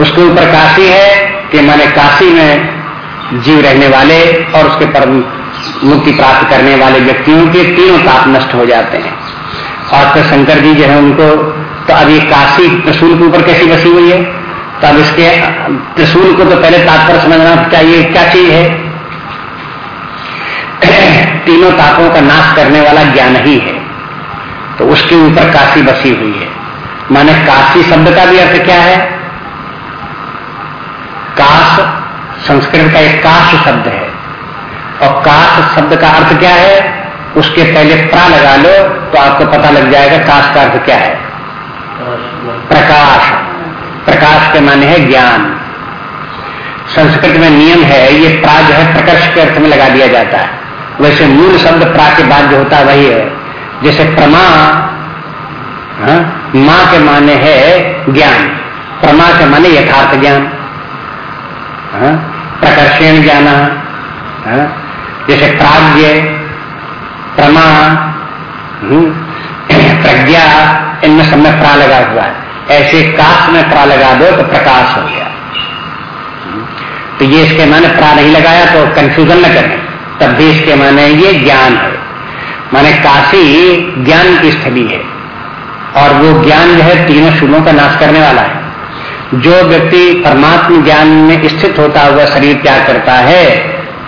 उसके ऊपर काशी है कि माने काशी में जीव रहने वाले और उसके पर मुक्ति प्राप्त करने वाले व्यक्तियों के तीनों ताप नष्ट हो जाते हैं। और फिर शंकर जी जो है उनको तो अब ये काशी त्रिशूल के ऊपर कैसी बसी हुई है? तो अब इसके त्रिशूल को तो पहले तात्पर्य समझना चाहिए क्या चीज़ है? तीनों तापों का नाश करने वाला ज्ञान ही है। तो उसके ऊपर काशी बसी हुई है। माने काशी शब्द का भी अर्थ क्या है? काश संस्कृत का एक काश शब्द है। और काश शब्द का अर्थ क्या है? उसके पहले प्रा लगा लो तो आपको पता लग जाएगा काश का अर्थ क्या है। प्रकाश। प्रकाश के माने है ज्ञान। संस्कृत में नियम है, ये प्रा जो है प्रकर्ष के अर्थ में लगा दिया जाता है। वैसे मूल शब्द प्रा के बाद जो होता है वही है। जैसे प्रमा हाँ, माँ के माने है ज्ञान। प्रमा के माने यथार्थ ज्ञान। हाँ, प्रकर्षण ज्ञान हाँ, जैसे प्राग्ञ प्रमा हम्म, प्रज्ञा इनमें सब में प्रा लगा हुआ है। ऐसे काश में प्रा लगा दो तो प्रकाश हो गया। तो ये इसके माने प्रा नहीं लगाया तो कंफ्यूजन न करें। तब भी इसके माने ये ज्ञान है। माने काशी ज्ञान की स्थली है। और वो ज्ञान जो है, तीनों शुभों का नाश करने वाला है। जो व्यक्ति परमात्म ज्ञान में स्थित होता हुआ शरीर त्याग करता है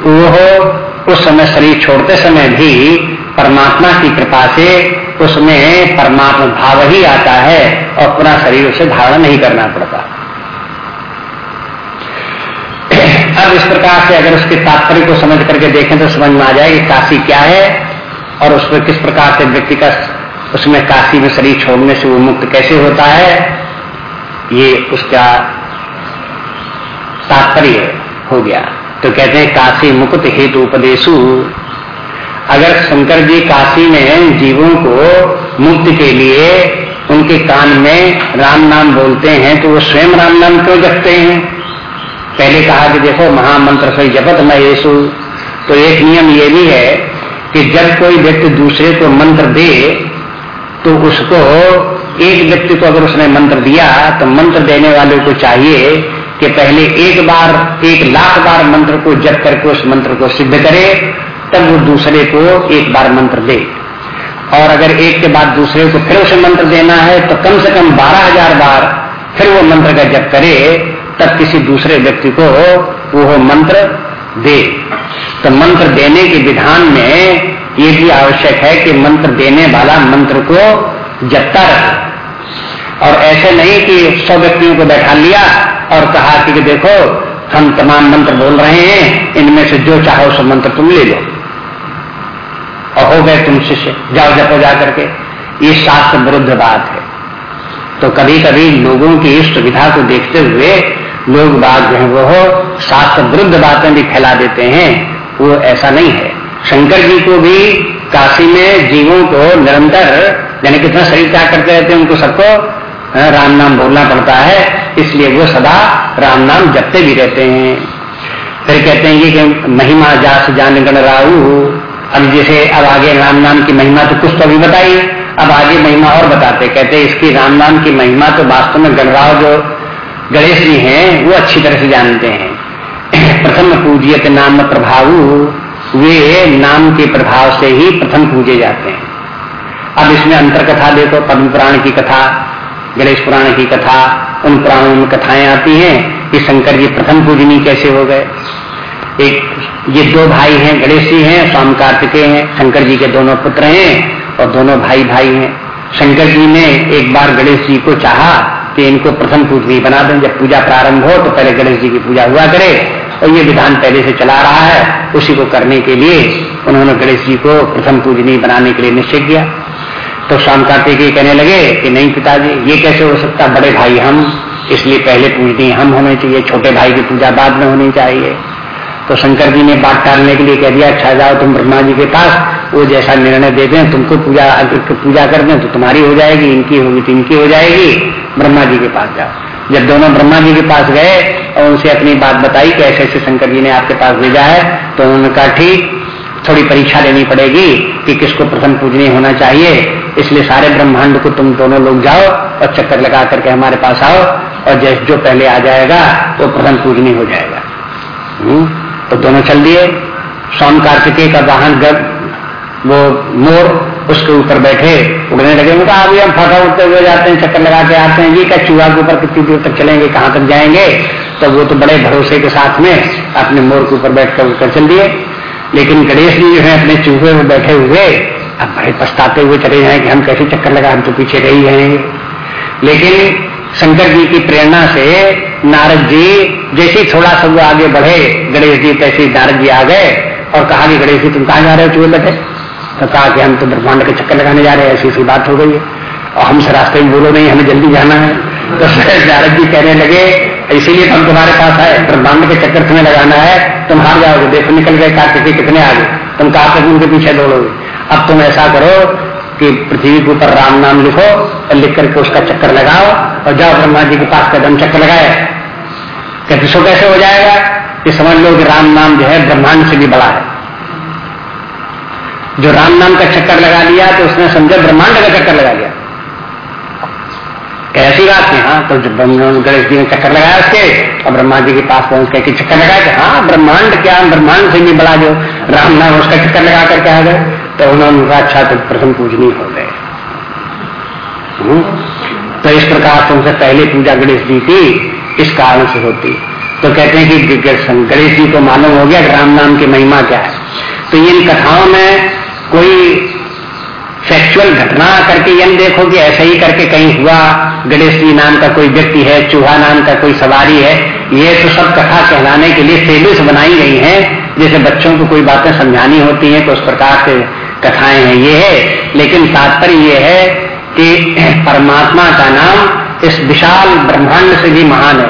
वो उस समय शरीर छोड़ते समय भी परमात्मा की कृपा से उसमें परमात्मा भाव ही आता है और पूरा शरीर उसे धारण नहीं करना पड़ता। अब इस प्रकार से अगर उसके तात्पर्य को समझ करके देखें तो समझ में आ जाए कि काशी क्या है। और उसमें किस प्रकार से व्यक्ति का उसमें काशी में शरीर छोड़ने से वो मुक्त कैसे होता है, ये उसका तात्पर्य हो गया। तो कहते हैं, काशी मुक्त हेतु उपदेशु। अगर शंकर जी काशी में जीवों को मुक्ति के लिए उनके कान में राम नाम बोलते हैं तो वो स्वयं राम नाम क्यों जपते हैं? पहले कहा कि देखो, महामंत्र से जपत मैं येसु तो एक नियम ये भी है कि जब कोई व्यक्ति दूसरे को मंत्र दे तो उसको एक व्यक्ति को अगर उसने मंत्र दिया तो मंत्र देने वाले को चाहिए कि पहले एक बार, एक लाख बार मंत्र को जप करके उस मंत्र को सिद्ध करे, तब वो दूसरे को एक बार मंत्र दे। और अगर एक के बाद दूसरे को फिर उसे मंत्र देना है तो कम से कम बारह हज़ार बार फिर वो मंत्र का जप करे, तब किसी दूसरे व्यक्ति को वो मंत्र दे। तो मंत्र देने के विधान में ये भी आवश्यक है कि मंत्र देने वाला मंत्र को जपता रहे। और ऐसे नहीं कि सौ व्यक्तियों को बैठा लिया और कहा कि देखो, हम तमाम मंत्र बोल रहे हैं, इनमें से जो चाहो सो मंत्र तुम ले लो। और हो गए तुम शिष्य, जाओ जपो जा करके। ये शास्त्र विरुद्ध बात है। तो कभी कभी लोगों की इस सुविधा को देखते हुए लोग बात जो है, वो शास्त्र विरुद्ध बातें भी फैला देते हैं। वो ऐसा नहीं है। शंकर जी को भी काशी में जीवों को निरंतर, यानी कितना शरीर त्याग करते रहते हैं उनको सबको राम नाम बोलना पड़ता है, इसलिए वो सदा राम नाम जपते भी रहते हैं। फिर कहते हैं कि महिमा जास जान गण राहु। अब जैसे अब आगे राम नाम की महिमा तो कुछ तो अभी बताई, अब आगे महिमा और बताते। कहते इसकी राम नाम की महिमा तो वास्तव में गणराव जो गणेश जी हैं, वो अच्छी तरह से जानते हैं। प्रथम पूजियत नाम प्रभाव। वे नाम के प्रभाव से ही प्रथम पूजे जाते हैं। अब इसमें अंतर कथा देखो, पद्म पुराण की कथा, गणेश पुराण की कथा, उन पुराणों में कथाएँ आती हैं कि शंकर जी प्रथम पूजनी कैसे हो गए। एक, ये दो भाई हैं, गणेश जी हैं, स्वामी कार्तिकेय हैं, शंकर जी के दोनों पुत्र हैं और दोनों भाई भाई हैं। शंकर जी ने एक बार गणेश जी को चाहा कि इनको प्रथम पूजनी बना दें। जब पूजा प्रारंभ हो तो पहले गणेश जी की पूजा हुआ करे और ये विधान पहले से चला रहा है। उसी को करने के लिए उन्होंने गणेश जी को प्रथम पूजनी बनाने के लिए निश्चय किया। तो शाम कार्तिकेय कहने लगे कि नहीं पिताजी, ये कैसे हो सकता? बड़े भाई हम, इसलिए पहले पूजनी हम होने चाहिए, छोटे भाई की पूजा बाद में होनी चाहिए। तो शंकर जी ने बात टालने के लिए कह दिया अच्छा जाओ तुम ब्रह्मा जी के पास, वो जैसा निर्णय दे दें, तुमको पूजा पूजा कर दें तो तुम्हारी हो जाएगी, इनकी होगी तो इनकी हो जाएगी, ब्रह्मा जी के पास जाओ जब दोनों ब्रह्मा जी के पास गए और उनसे अपनी बात बताई कि ऐसे ऐसे शंकर जी ने आपके पास भेजा है तो उन्होंने कहा, ठीक, थोड़ी परीक्षा लेनी पड़ेगी कि किसको प्रथम पूजनी होना चाहिए, इसलिए सारे ब्रह्मांड को तुम दोनों लोग जाओ और चक्कर लगा करके हमारे पास आओ और जैसे, जो पहले आ जाएगा, वो तो प्रथम पूजनी हो जाएगा हम्म? तो दोनों चल दिए। सोम कार्तिकेय का वाहन गब वो मोर उसके ऊपर बैठे, उड़ने लगे। उनका, अभी हम फटा उठते हुए जाते हैं, चक्कर लगा के आते हैं। ये क्या चूहा के ऊपर कितनी दूर तक चलेंगे, कहाँ तक जाएँगे? तो वो तो बड़े भरोसे के साथ में अपने मोर के ऊपर बैठ कर चल दिए। लेकिन गणेश जी जो है, अपने चूहे में बैठे हुए, अब बड़े पछताते हुए चले जाए कि हम कैसे चक्कर लगा, हम तो पीछे रही जाएँगे। लेकिन शंकर जी की प्रेरणा से नारद जी, जैसे थोड़ा सा वो आगे बढ़े, गणेश जी तैसे नारद जी आ गए और कहा कि गणेश जी, तुम कहाँ जा रहे हो? चूहे बैठे तो कहा कि हम तो ब्रह्मांड के चक्कर लगाने जा रहे हैं, ऐसी ऐसी बात हो गई है। और हमसे रास्ते में बोलो नहीं, हमें जल्दी जाना है। तो नारद जी कहने लगे, इसीलिए तो हम तुम्हारे पास आए, ब्रह्मांड के चक्कर तुम्हें लगाना है, तुम हार जाओगे। देखो, निकल गए कार्तिकी कितने आगे। तुम तक उनके पीछे दौड़ोगे। अब तुम ऐसा करो कि पृथ्वी के ऊपर राम नाम लिखो और लिख करके उसका चक्कर लगाओ और जाओ ब्रह्मा जी के पास कदम चक्कर लगाए। कहते, सो कैसे हो जाएगा? कि समझ लो कि राम नाम जो है ब्रह्मांड से भी बड़ा है। जो राम नाम का चक्कर लगा लिया तो उसने समझा ब्रह्मांड का चक्कर लगा लिया। ऐसी बात नहीं हाँ तो जब गणेश जी ने चक्कर लगाया उसके और ब्रह्मा जी के पास पहुँच के चक्कर लगाया हाँ ब्रह्मांड क्या, ब्रह्मांड से भी बड़ा जो राम नाम उसका चक्कर लगा करके आ गए। तो उन्होंने कहा अच्छा तो प्रथम पूजनी हो गए। हम्म? तो इस प्रकार से उनसे पहले पूजा गणेश जी की इस कारण से होती। तो कहते हैं कि गणेश जी को मालूम हो गया राम नाम की महिमा क्या है। तो इन कथाओं में कोई फैक्चुअल घटना करके यह देखो कि ऐसा ही करके कहीं हुआ, गणेश जी नाम का कोई व्यक्ति है, चूहा नाम का कोई सवारी है, ये तो सब कथा कहलाने के लिए फेलिस बनाई गई हैं, जैसे बच्चों को कोई बातें समझानी होती हैं तो उस प्रकार से कथाएँ हैं, ये है। लेकिन तात्पर्य ये है कि परमात्मा का नाम इस विशाल ब्रह्मांड से भी महान है।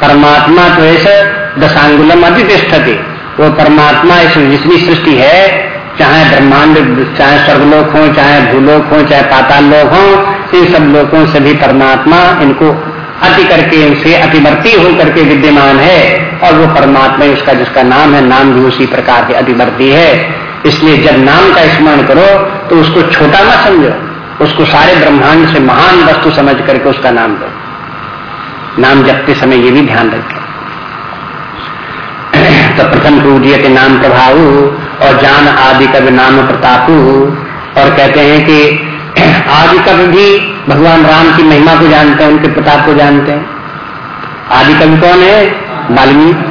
परमात्मा तो ऐसे दशांगुलम अधिष्ठते वो परमात्मा इस जितनी सृष्टि है, चाहे ब्रह्मांड, चाहे स्वर्गलोक हो, चाहे भूलोक हो, चाहे पाताल लोक हो, इन सब लोगों से भी परमात्मा इनको अति करके इनसे अतिवर्ती हो करके विद्यमान है। और वो परमात्मा उसका जिसका नाम है, नाम भी उसी प्रकार के अतिवर्ती है। इसलिए जब नाम का स्मरण करो तो उसको छोटा ना समझो। उसको सारे ब्रह्मांड से महान वस्तु समझ करके उसका नाम दो। नाम जपते समय ये भी ध्यान रखें तो प्रथम पूजिय के नाम प्रभाव, और जान आदि कवि नाम प्रतापु। और कहते हैं कि आदि कवि भी भगवान राम की महिमा को जानते हैं, उनके प्रताप को जानते हैं। आदि कवि कौन है? वाल्मीकि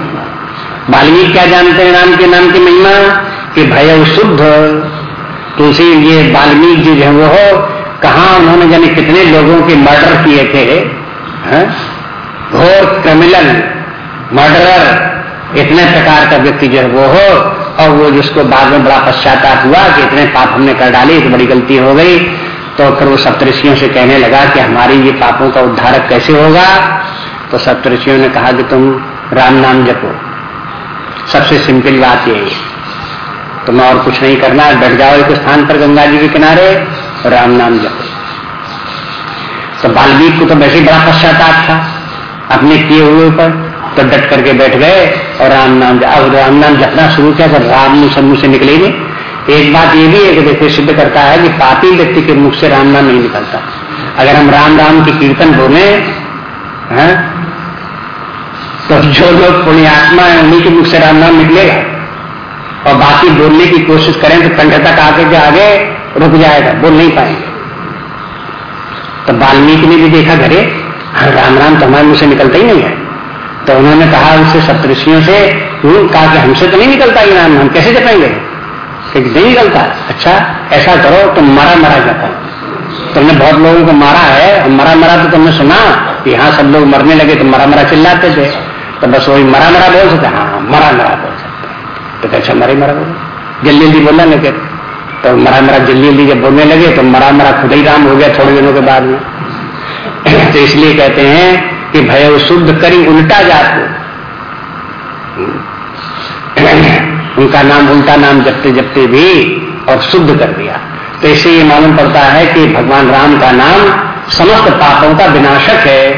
वाल्मीकि क्या जानते हैं? राम के नाम की महिमा। कि भय शुद्ध, तुलसी ये वाल्मीकि जी जो वो कहा उन्होंने जाने कितने लोगों के मर्डर किए थे घोर क्रिमिनल, मर्डरर, इतने प्रकार का व्यक्ति जो है वो हो, और वो जिसको बाद में बड़ा पश्चाताप हुआ कि इतने पाप हमने कर डाले तो बड़ी गलती हो गई तो फिर वो सप्तषियों से कहने लगा कि हमारी ये पापों का उद्धारक कैसे होगा? तो सप्तऋषियों ने कहा कि तुम राम नाम जपो। सबसे सिंपल बात यही है। तुम और कुछ नहीं करना बैठ जाओ एक स्थान पर गंगा जी के किनारे और राम नाम जपो। तो बाल्मीक को तो वैसे ही बड़ा पश्चाताप था। अपने किए हुए पर तो डट करके बैठ गए और राम नाम अब राम नाम जपना शुरू किया तो राम मुँह से मुँह से निकले नहीं। एक बात ये भी है कि देखिए, सिद्ध करता है कि पापी व्यक्ति के मुख से राम नाम नहीं निकलता। अगर हम राम राम की कीर्तन बोले, हैं तो जो लोग पुण्यात्मा है, उन्हीं के मुख से राम नाम निकलेगा। और बाकी बोलने की कोशिश करें तो कंठ तक आगे के आगे रुक जाएगा बोल नहीं पाएँगे। तो वाल्मीकि ने भी देखा घरे राम राम तो हमारे मुझसे निकलता ही नहीं है। तो उन्होंने कहा उससे सप्तषियों से कहा कि हमसे तो नहीं निकलता ये नाम हम कैसे जपेंगे? नहीं निकलता। अच्छा ऐसा करो तुम मरा मरा जपो। तुमने बहुत लोगों को मारा है और मरा मरा तो तुमने सुना कि यहाँ सब लोग मरने लगे तो मरा मरा चिल्लाते थे। तो बस वही मरा मरा बोल सकते हाँ, हाँ मरा मरा बोल सकते तो अच्छा मरे मरा बोलो। जल्दी जल्दी बोलना लगे। तो मरा मरा जल्दी जल्दी जब बोलने लगे तो मरा मरा खुद ही राम हो गया थोड़े दिनों के बाद में। तो इसलिए कहते हैं कि भय शुद्ध करी उल्टा जात उनका नाम उल्टा नाम जपते जपते भी और शुद्ध कर दिया। तो इससे ये मालूम पड़ता है कि भगवान राम का नाम समस्त पापों का विनाशक है।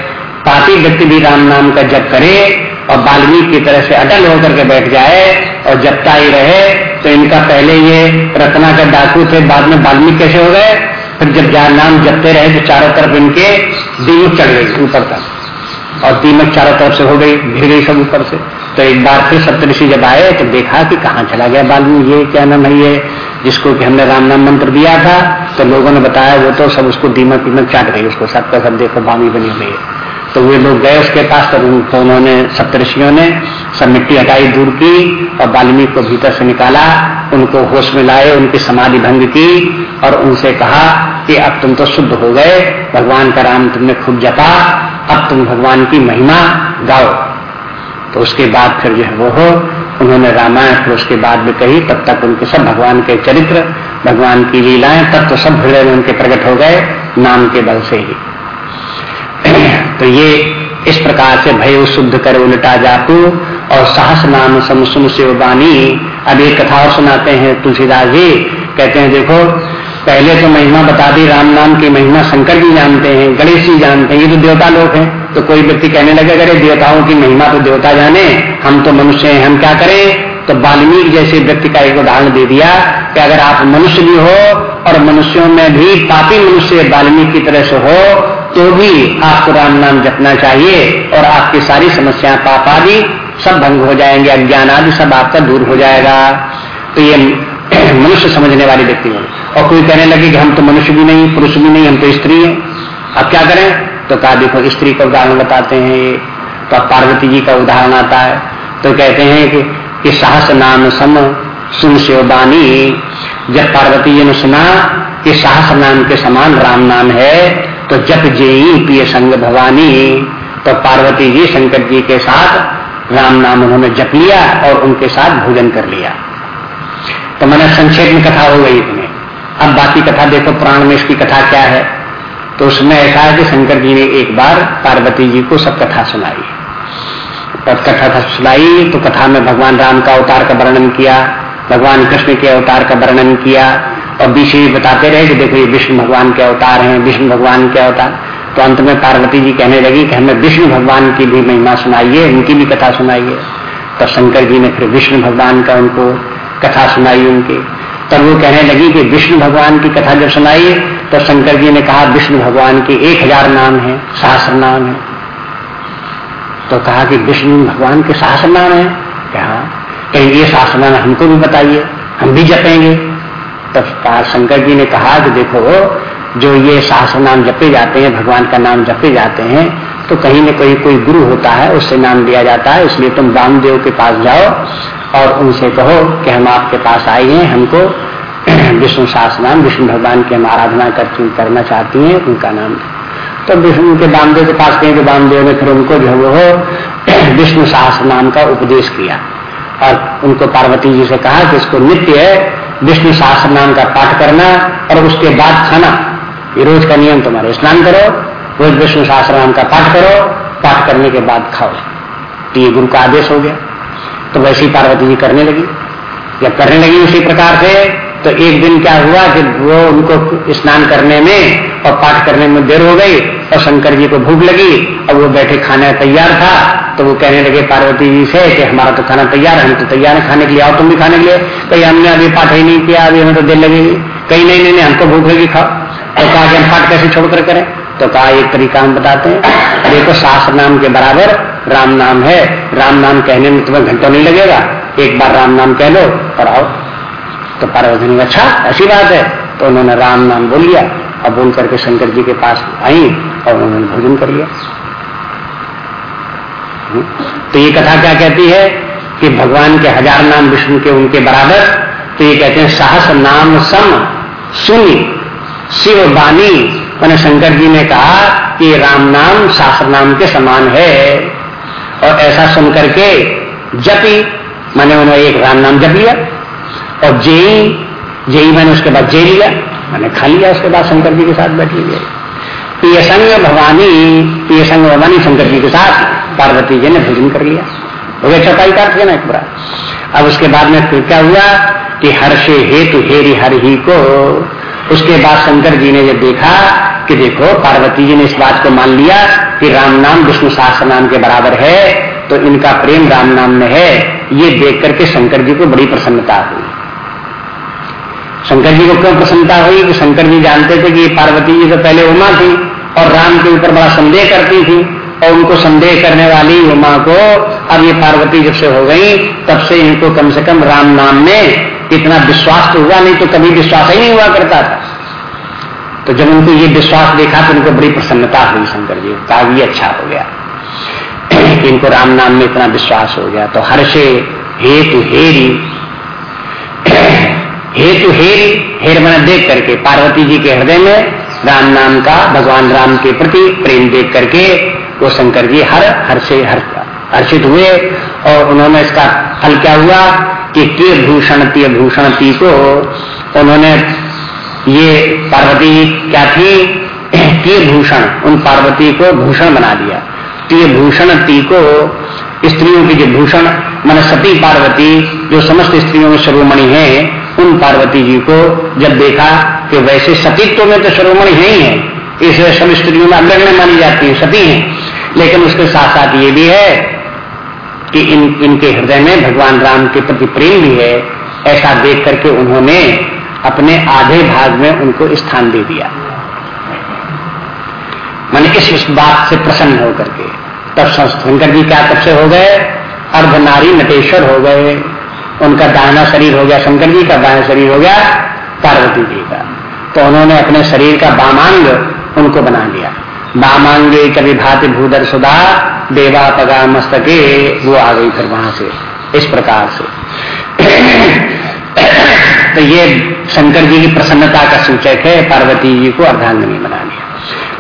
पापी व्यक्ति भी राम नाम का जप करे और वाल्मीकि की तरह से अटल होकर के बैठ जाए और जपता ही रहे तो इनका पहले ये रत्ना का डाकू थे, बाद में वाल्मीकि कैसे हो गए? फिर जब नाम जपते रहे तो चारों तरफ़ इनके दीमक चढ़ गई ऊपर तक। और दीमक चारों तरफ़ से हो गई घिर गई सब ऊपर से। तो एक बार फिर सप्तऋषि जब आए तो देखा कि कहाँ चला गया बाल्मीकि, ये क्या नाम है ये, जिसको कि हमने राम नाम मंत्र दिया था। तो लोगों ने बताया, वो तो सब उसको दीमक दीमक चाट गई, उसको सबका सब देखो, बामी बनी हुई है। तो वे लोग गए उसके पास, तब तो उन्होंने सप्तषियों ने सब मिट्टी हटाई, दूर की और वाल्मीकि को भीतर से निकाला, उनको होश में लाए, उनकी समाधि भंग की और उनसे कहा कि अब तुम तो शुद्ध हो गए, भगवान का राम तुमने खूब जपा, अब तुम भगवान की महिमा गाओ। तो उसके बाद फिर जो है वो हो, उन्होंने रामायण फिर उसके बाद भी कही, तब तक उनके सब भगवान के चरित्र, भगवान की लीलाएँ, तब तो सब हृदय में उनके प्रकट हो गए, नाम के बल से ही। तो ये इस प्रकार से भय शुद्ध कर उलटा जातु और साहस नाम समसुन से बानी। अब एक कथा और सुनाते हैं तुलसीदास जी। कहते हैं, देखो, पहले तो महिमा बता दी, राम नाम की महिमा शंकर जी जानते हैं, गणेश जी जानते हैं, ये तो देवता लोग हैं। तो कोई व्यक्ति कहने लगे, अरे, देवताओं की महिमा तो देवता जाने, हम तो मनुष्य हैं, हम क्या करें? तो वाल्मीकि जैसे व्यक्ति का एक उदाहरण दे दिया कि अगर आप मनुष्य भी हो और मनुष्यों में भी पापी मनुष्य वाल्मीकि की तरह से हो तो भी आपको राम नाम जपना चाहिए और आपकी सारी समस्याएँ पाप आदि सब भंग हो जाएँगे अज्ञान आदि सब आपका दूर हो जाएगा। तो ये मनुष्य समझने वाले व्यक्ति हैं। और कोई कहने लगे कि हम तो मनुष्य भी नहीं पुरुष भी नहीं हम तो स्त्री हैं। अब क्या करें? तो कहा देखो स्त्री का उदाहरण बताते हैं। तो पार्वती जी का उदाहरण आता है। तो कहते हैं कि, कि साहस नाम सम सुन शिवबानी जब पार्वती जी ने सुना कि साहस नाम के समान राम नाम है तो जप जेई पिय संग भवानी तो पार्वती जी शंकर जी के साथ राम नाम उन्होंने जप लिया और उनके साथ भोजन कर लिया। तो मैंने संक्षेप में कथा हो गई इतने। अब बाकी कथा देखो, प्राण में इसकी कथा क्या है। तो उसमें ऐसा है कि शंकर जी ने एक बार पार्वती जी को सब कथा सुनाई। और कथा सुनाई तो कथा में भगवान राम का अवतार का वर्णन किया, भगवान कृष्ण के अवतार का वर्णन किया और बीच में बताते रहे कि देखो ये विष्णु भगवान के अवतार हैं, विष्णु भगवान के अवतार। तो अंत में पार्वती जी कहने लगी कि हमें विष्णु भगवान की भी महिमा सुनाइए, उनकी भी कथा सुनाइए। तो शंकर जी ने फिर विष्णु भगवान का उनको कथा सुनाई उनकी। तब वो कहने लगी कि विष्णु भगवान की कथा जब सुनाई तो शंकर जी ने कहा, विष्णु भगवान के एक हज़ार नाम है, सहस्र नाम है। तो कहा कि विष्णु भगवान के सहस्र नाम है? क्या कहीं ये सहस्र नाम हमको भी बताइए, हम भी जपेंगे। तब शंकर जी ने कहा कि देखो जो ये सहस्र नाम जपे जाते हैं भगवान का नाम जपे जाते हैं तो कहीं न कहीं कोई गुरु होता है उससे नाम दिया जाता है इसलिए तुम रामदेव के पास जाओ और उनसे कहो कि हम आपके पास आए हैं हमको विष्णु शास्त्र नाम विष्णु भगवान की हम आराधना कर, करना चाहती हैं उनका नाम तो विष्णु के बामदेव के पास कहें कि रामदेव ने फिर उनको जो वो विष्णु शास्त्र नाम का उपदेश किया। और उनको पार्वती जी से कहा कि इसको नित्य विष्णु शास्त्र नाम का पाठ करना और उसके बाद खाना। ये रोज का नियम तुम्हारे। स्नान करो, रोज विष्णु शास्त्र नाम का पाठ करो, पाठ करने के बाद खाओ। तो ये गुरु का आदेश हो गया। तो वैसे ही पार्वती जी करने लगी। जब करने लगी उसी प्रकार से तो एक दिन क्या हुआ कि वो उनको स्नान करने में और पाठ करने में देर हो गई और शंकर जी को भूख लगी। और वो बैठे खाने तैयार था तो वो कहने लगे पार्वती जी से कि हमारा तो खाना तैयार है हम तो तैयार है खाने के लिए आओ तुम भी खाने के लिए। कहीं हमने अभी पाठ ही नहीं किया अभी हमें तो देर लगेगी। कहीं नहीं नहीं, नहीं हमको भूख लगी खाओ। तो कहा कि हम पाठ कैसे छोड़कर करें? तो कहा एक तरीका हम बताते हैं। देखो शास्त्र नाम के बराबर राम नाम है। राम नाम कहने में तुम्हें घंटों नहीं लगेगा। एक बार राम नाम कह लो और आओ। तो पार्वती ने अच्छा ऐसी बात है। तो उन्होंने राम नाम बोल लिया और बोल करके शंकर जी के पास आई और उन्होंने भोजन कर लिया। हम्म। तो ये कथा क्या कहती है कि भगवान के हज़ार नाम विष्णु के उनके बराबर तो ये कहते हैं, साहस नाम सम, सुनी, शिव बानी। मैंने शंकर जी ने कहा कि राम नाम शास्त्र नाम के समान है। और ऐसा सुन करके जपी। मैंने उन्होंने एक राम नाम जप लिया। और जेई जेई मैंने उसके बाद जे लिया, मैंने खा लिया, उसके बाद शंकर जी के साथ बैठ लिया। पियसंग भवानी पियसंग भवानी शंकर जी के साथ पार्वती जी ने भोजन कर लिया। गया चौपाई काट गया ना एक पूरा अब उसके बाद में फिर क्या हुआ कि हर्षे हेतु हेरी हर ही को, उसके बाद शंकर जी ने जब देखा कि देखो पार्वती जी ने इस बात को मान लिया कि राम नाम विष्णु शास्त्र नाम के बराबर है तो इनका प्रेम राम नाम में है, ये देख करके शंकर जी को बड़ी प्रसन्नता हुई। शंकर जी को क्यों प्रसन्नता हुई? कि शंकर जी जानते थे कि पार्वती जी तो पहले उमा थी और राम के ऊपर बड़ा संदेह करती थी और उनको संदेह करने वाली उमा को अब ये पार्वती जब से हो गई, तब से इनको कम से कम राम नाम में इतना विश्वास तो हुआ नहीं तो कभी विश्वास ही नहीं हुआ करता था। तो जब उनको ये विश्वास देखा तो उनको बड़ी प्रसन्नता हुई शंकर जी का। ये अच्छा हो गया। इनको राम नाम में इतना विश्वास हो गया। तो हर्षे हेतु हेरी हेतु हेर हेर मैंने देख करके, पार्वती जी के हृदय में राम नाम का, भगवान राम के प्रति प्रेम देख करके वो शंकर जी हर हर से हर हर्षित हुए और उन्होंने इसका फल क्या हुआ कि के भूषण, तीय भूषण ती को उन्होंने ये पार्वती क्या थी? के भूषण, उन पार्वती को भूषण बना दिया। तीय भूषण ती को स्त्रियों की जो भूषण मन सती पार्वती, जो समस्त स्त्रियों में सर्वमणि है उन पार्वती जी को जब देखा कि वैसे सतीत्व में तो सर्वमणि है ही है इसलिए सब स्त्रियों में अग्रगण्य मानी जाती है सती है। लेकिन उसके साथ साथ ये भी है कि इन, इनके हृदय में भगवान राम के प्रति प्रेम भी है, ऐसा देख करके उन्होंने अपने आधे भाग में उनको स्थान दे दिया। मैंने इस बात से प्रसन्न होकर के, तब शंकर जी क्या तब से हो गए? अर्धनारी नटेश्वर हो गए। उनका दाहिना शरीर हो गया शंकर जी का दाहिना शरीर हो गया, पार्वती जी का। तो उन्होंने अपने शरीर का बामांग उनको बना लिया। बामांगे कभी भाति भूदर सुधा, देवा पगा मस्तके, वो आ गई फिर वहाँ से, इस प्रकार से। तो ये शंकर जी की प्रसन्नता का सूचक है, पार्वती जी को अर्धांगनी बना लिया।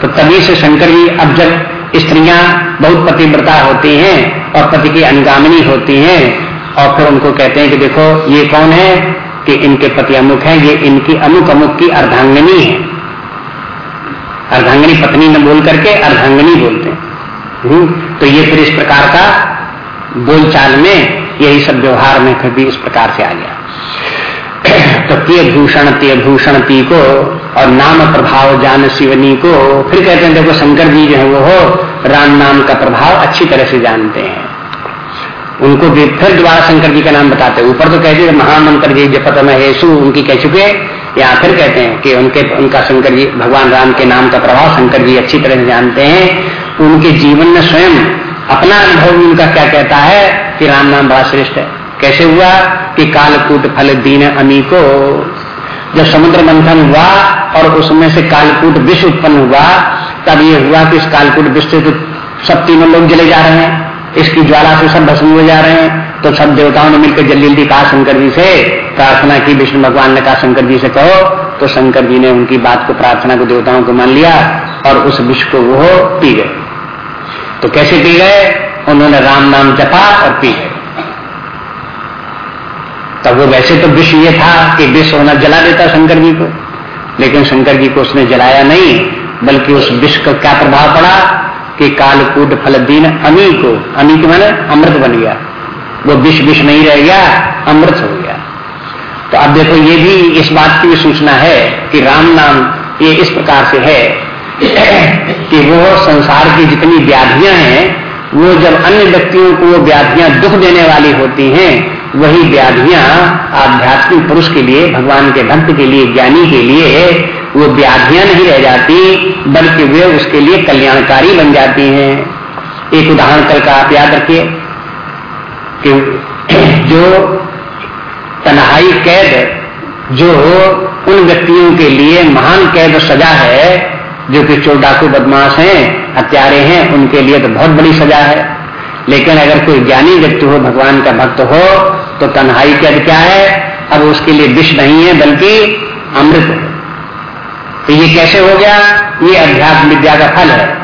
तो तभी से शंकर जी, अब जब स्त्रियाँ बहुत पतिव्रता होती हैं और पति की अनुगामिनी होती हैं और फिर उनको कहते हैं कि देखो ये कौन है कि इनके पति अमुक है ये इनकी अमुक अमुक की अर्धांगनी है। अर्धांगनी पत्नी न बोल करके अर्धांगनी बोलते हैं। हम्म, तो ये फिर इस प्रकार का बोलचाल में यही सब व्यवहार में फिर भी इस प्रकार से आ गया। तो तीय भूषण तीय भूषण ती को और नाम प्रभाव जान शिवनी को फिर कहते हैं देखो शंकर जी जो है वो राम नाम का प्रभाव अच्छी तरह से जानते हैं। उनको भी फिर दोबारा शंकर जी का नाम बताते ऊपर तो कहते हैं, महामंत्र जी, जपत महेशु उनकी कह चुके या फिर कहते हैं कि उनके, उनका शंकर जी, भगवान राम के नाम का प्रभाव शंकर जी अच्छी तरह से जानते हैं। उनके जीवन में स्वयं अपना अनुभव उनका क्या कहता है कि राम नाम बड़ा श्रेष्ठ है। कैसे हुआ कि कालकूट फल दीन अमी को जब समुद्र मंथन हुआ और उसमें से कालकूट विष उत्पन्न हुआ, तब ये हुआ कि इस कालकूट विष से तो सब तीनों लोग जले जा रहे हैं। इसकी ज्वाला से सब भस्म हो जा रहे हैं। तो सब देवताओं ने मिलकर जल्दी जल्दी कहा शंकर जी से प्रार्थना की, विष्णु भगवान ने कहा शंकर जी से कहो। तो शंकर जी ने उनकी बात को, प्रार्थना को देवताओं को मान लिया और उस विष को वो पी गए। तो कैसे पी गए? उन्होंने राम नाम जपा और पी गए। तब वो वैसे तो विष ये था कि विष होना जला देता शंकर जी को। लेकिन शंकर जी को उसने जलाया नहीं, बल्कि उस विष का क्या प्रभाव पड़ा? कि कालकूट फल दीन अमी को अमी के मैंने अमृत बन गया। वो विष विष नहीं रह गया, अमृत हो गया। तो अब देखो, ये भी इस बात की भी सूचना है कि राम नाम ये इस प्रकार से है कि वो संसार की जितनी व्याधियाँ हैं, वो जब अन्य व्यक्तियों को व्याधियाँ दुख देने वाली होती हैं, वही व्याधियाँ आध्यात्मिक पुरुष के लिए, भगवान के भक्त के लिए, ज्ञानी के लिए वो व्याधियाँ नहीं रह जाती, बल्कि वे उसके लिए कल्याणकारी बन जाती हैं। एक उदाहरण कल का आप याद रखिए कि जो तनहाई कैद जो हो उन व्यक्तियों के लिए महान कैद सजा है, जो कि चोर डाकू बदमाश हैं, हत्यारे हैं, उनके लिए तो बहुत बड़ी सजा है। लेकिन अगर कोई ज्ञानी व्यक्ति हो, भगवान का भक्त हो तो तन्हाई कैद क्या है? अब उसके लिए विष नहीं है, बल्कि अमृत तो ये कैसे हो गया? ये अध्यात्म विद्या का फल है।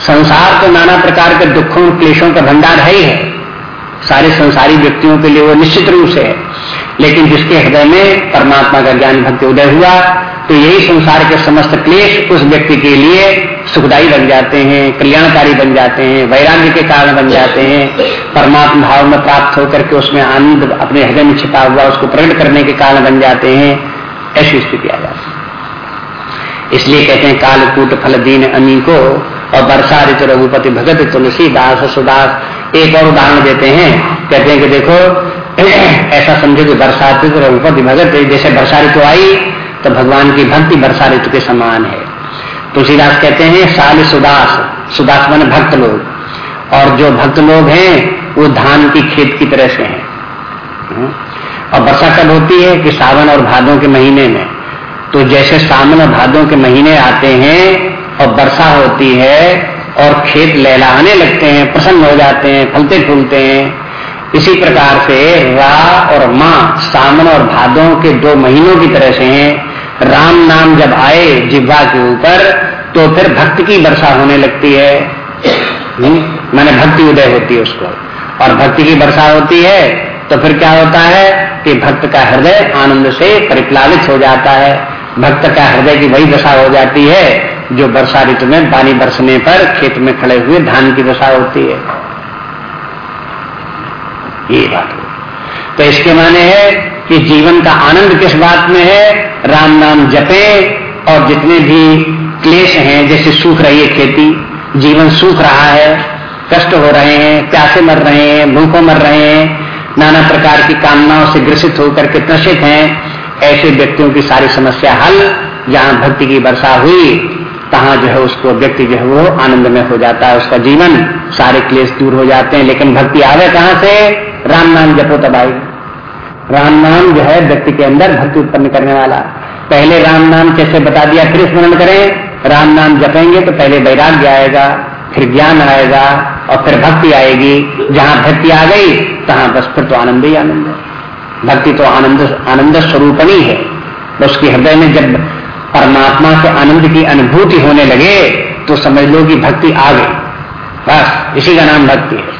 संसार तो नाना प्रकार के दुखों क्लेशों का भंडार है ही है। सारे संसारी व्यक्तियों के लिए वो निश्चित रूप से है। लेकिन जिसके हृदय में परमात्मा का ज्ञान भक्ति उदय हुआ तो यही संसार के समस्त क्लेश उस व्यक्ति के लिए सुखदायी बन जाते हैं, कल्याणकारी बन जाते हैं, वैराग्य के कारण बन जाते हैं। परमात्मा भाव में प्राप्त होकर के उसमें आनंद अपने हृदय में छिपा हुआ, उसको प्रकट करने के कारण बन जाते हैं। ऐसी स्थिति आ जाती है। इसलिए कहते हैं, कालकूट फल दीन अमी को और वर्षा ऋतु रघुपति भगत तुलसी दास सुदास एक और उदाहरण देते हैं। कहते हैं कि देखो, ऐसा समझो कि वर्षा ऋतु रघुपति भगत, जैसे वर्षा ऋतु आई तो भगवान की भक्ति वर्षा ऋतु के समान है। तुलसीदास कहते हैं, साल सुदास सुदास मन भक्त लोग। और जो भक्त लोग हैं, वो धान की खेत की तरह से हैं। हम्म। और वर्षा कब होती है कि सावन और भादों के महीने में? तो जैसे और भादों के महीने आते हैं और वर्षा होती है और खेत लहलाने लगते हैं, प्रसन्न हो जाते हैं, फलते फूलते हैं, इसी प्रकार से रा और माँ सावन और भादों के दो महीनों की तरह से हैं। राम नाम जब आए जिब्वा के ऊपर तो फिर भक्त की वर्षा होने लगती है। मैंने भक्ति उदय होती है उसको। और भक्ति की वर्षा होती है तो फिर क्या होता है कि भक्त का हृदय आनंद से परिप्लावित हो जाता है। भक्त का हृदय की वही दशा हो जाती है, जो वर्षा ऋतु में पानी बरसने पर खेत में खड़े हुए धान की दशा होती है। ये बात तो इसके माने है कि जीवन का आनंद किस बात में है? राम नाम जपे, और जितने भी क्लेश हैं, जैसे सूख रही है खेती, जीवन सूख रहा है, कष्ट हो रहे हैं, प्यासे मर रहे हैं, भूखों मर रहे हैं, नाना प्रकार की कामनाओं से ग्रसित होकर के त्रसित हैं ऐसे व्यक्तियों की सारी समस्या हल, जहाँ भक्ति की वर्षा हुई, तहां जो है उसको व्यक्ति जो है वो आनंद में हो जाता है, उसका जीवन सारे क्लेश दूर हो जाते हैं। लेकिन भक्ति आवे कहाँ से? राम नाम जपो तब तबाई राम नाम जो है व्यक्ति के अंदर भक्ति उत्पन्न करने वाला। पहले राम नाम कैसे बता दिया, फिर स्मरण करें। राम नाम जपेंगे तो पहले वैराग्य आएगा, फिर ज्ञान आएगा और फिर भक्ति आएगी। जहाँ भक्ति आ गई, तहां बस फिर तो आनंद ही आनंद है। भक्ति तो आनंद आनंद स्वरूपणी है। उसके हृदय में जब परमात्मा के आनंद की अनुभूति होने लगे तो समझ लो कि भक्ति आ गई। बस, इसी का नाम भक्ति है।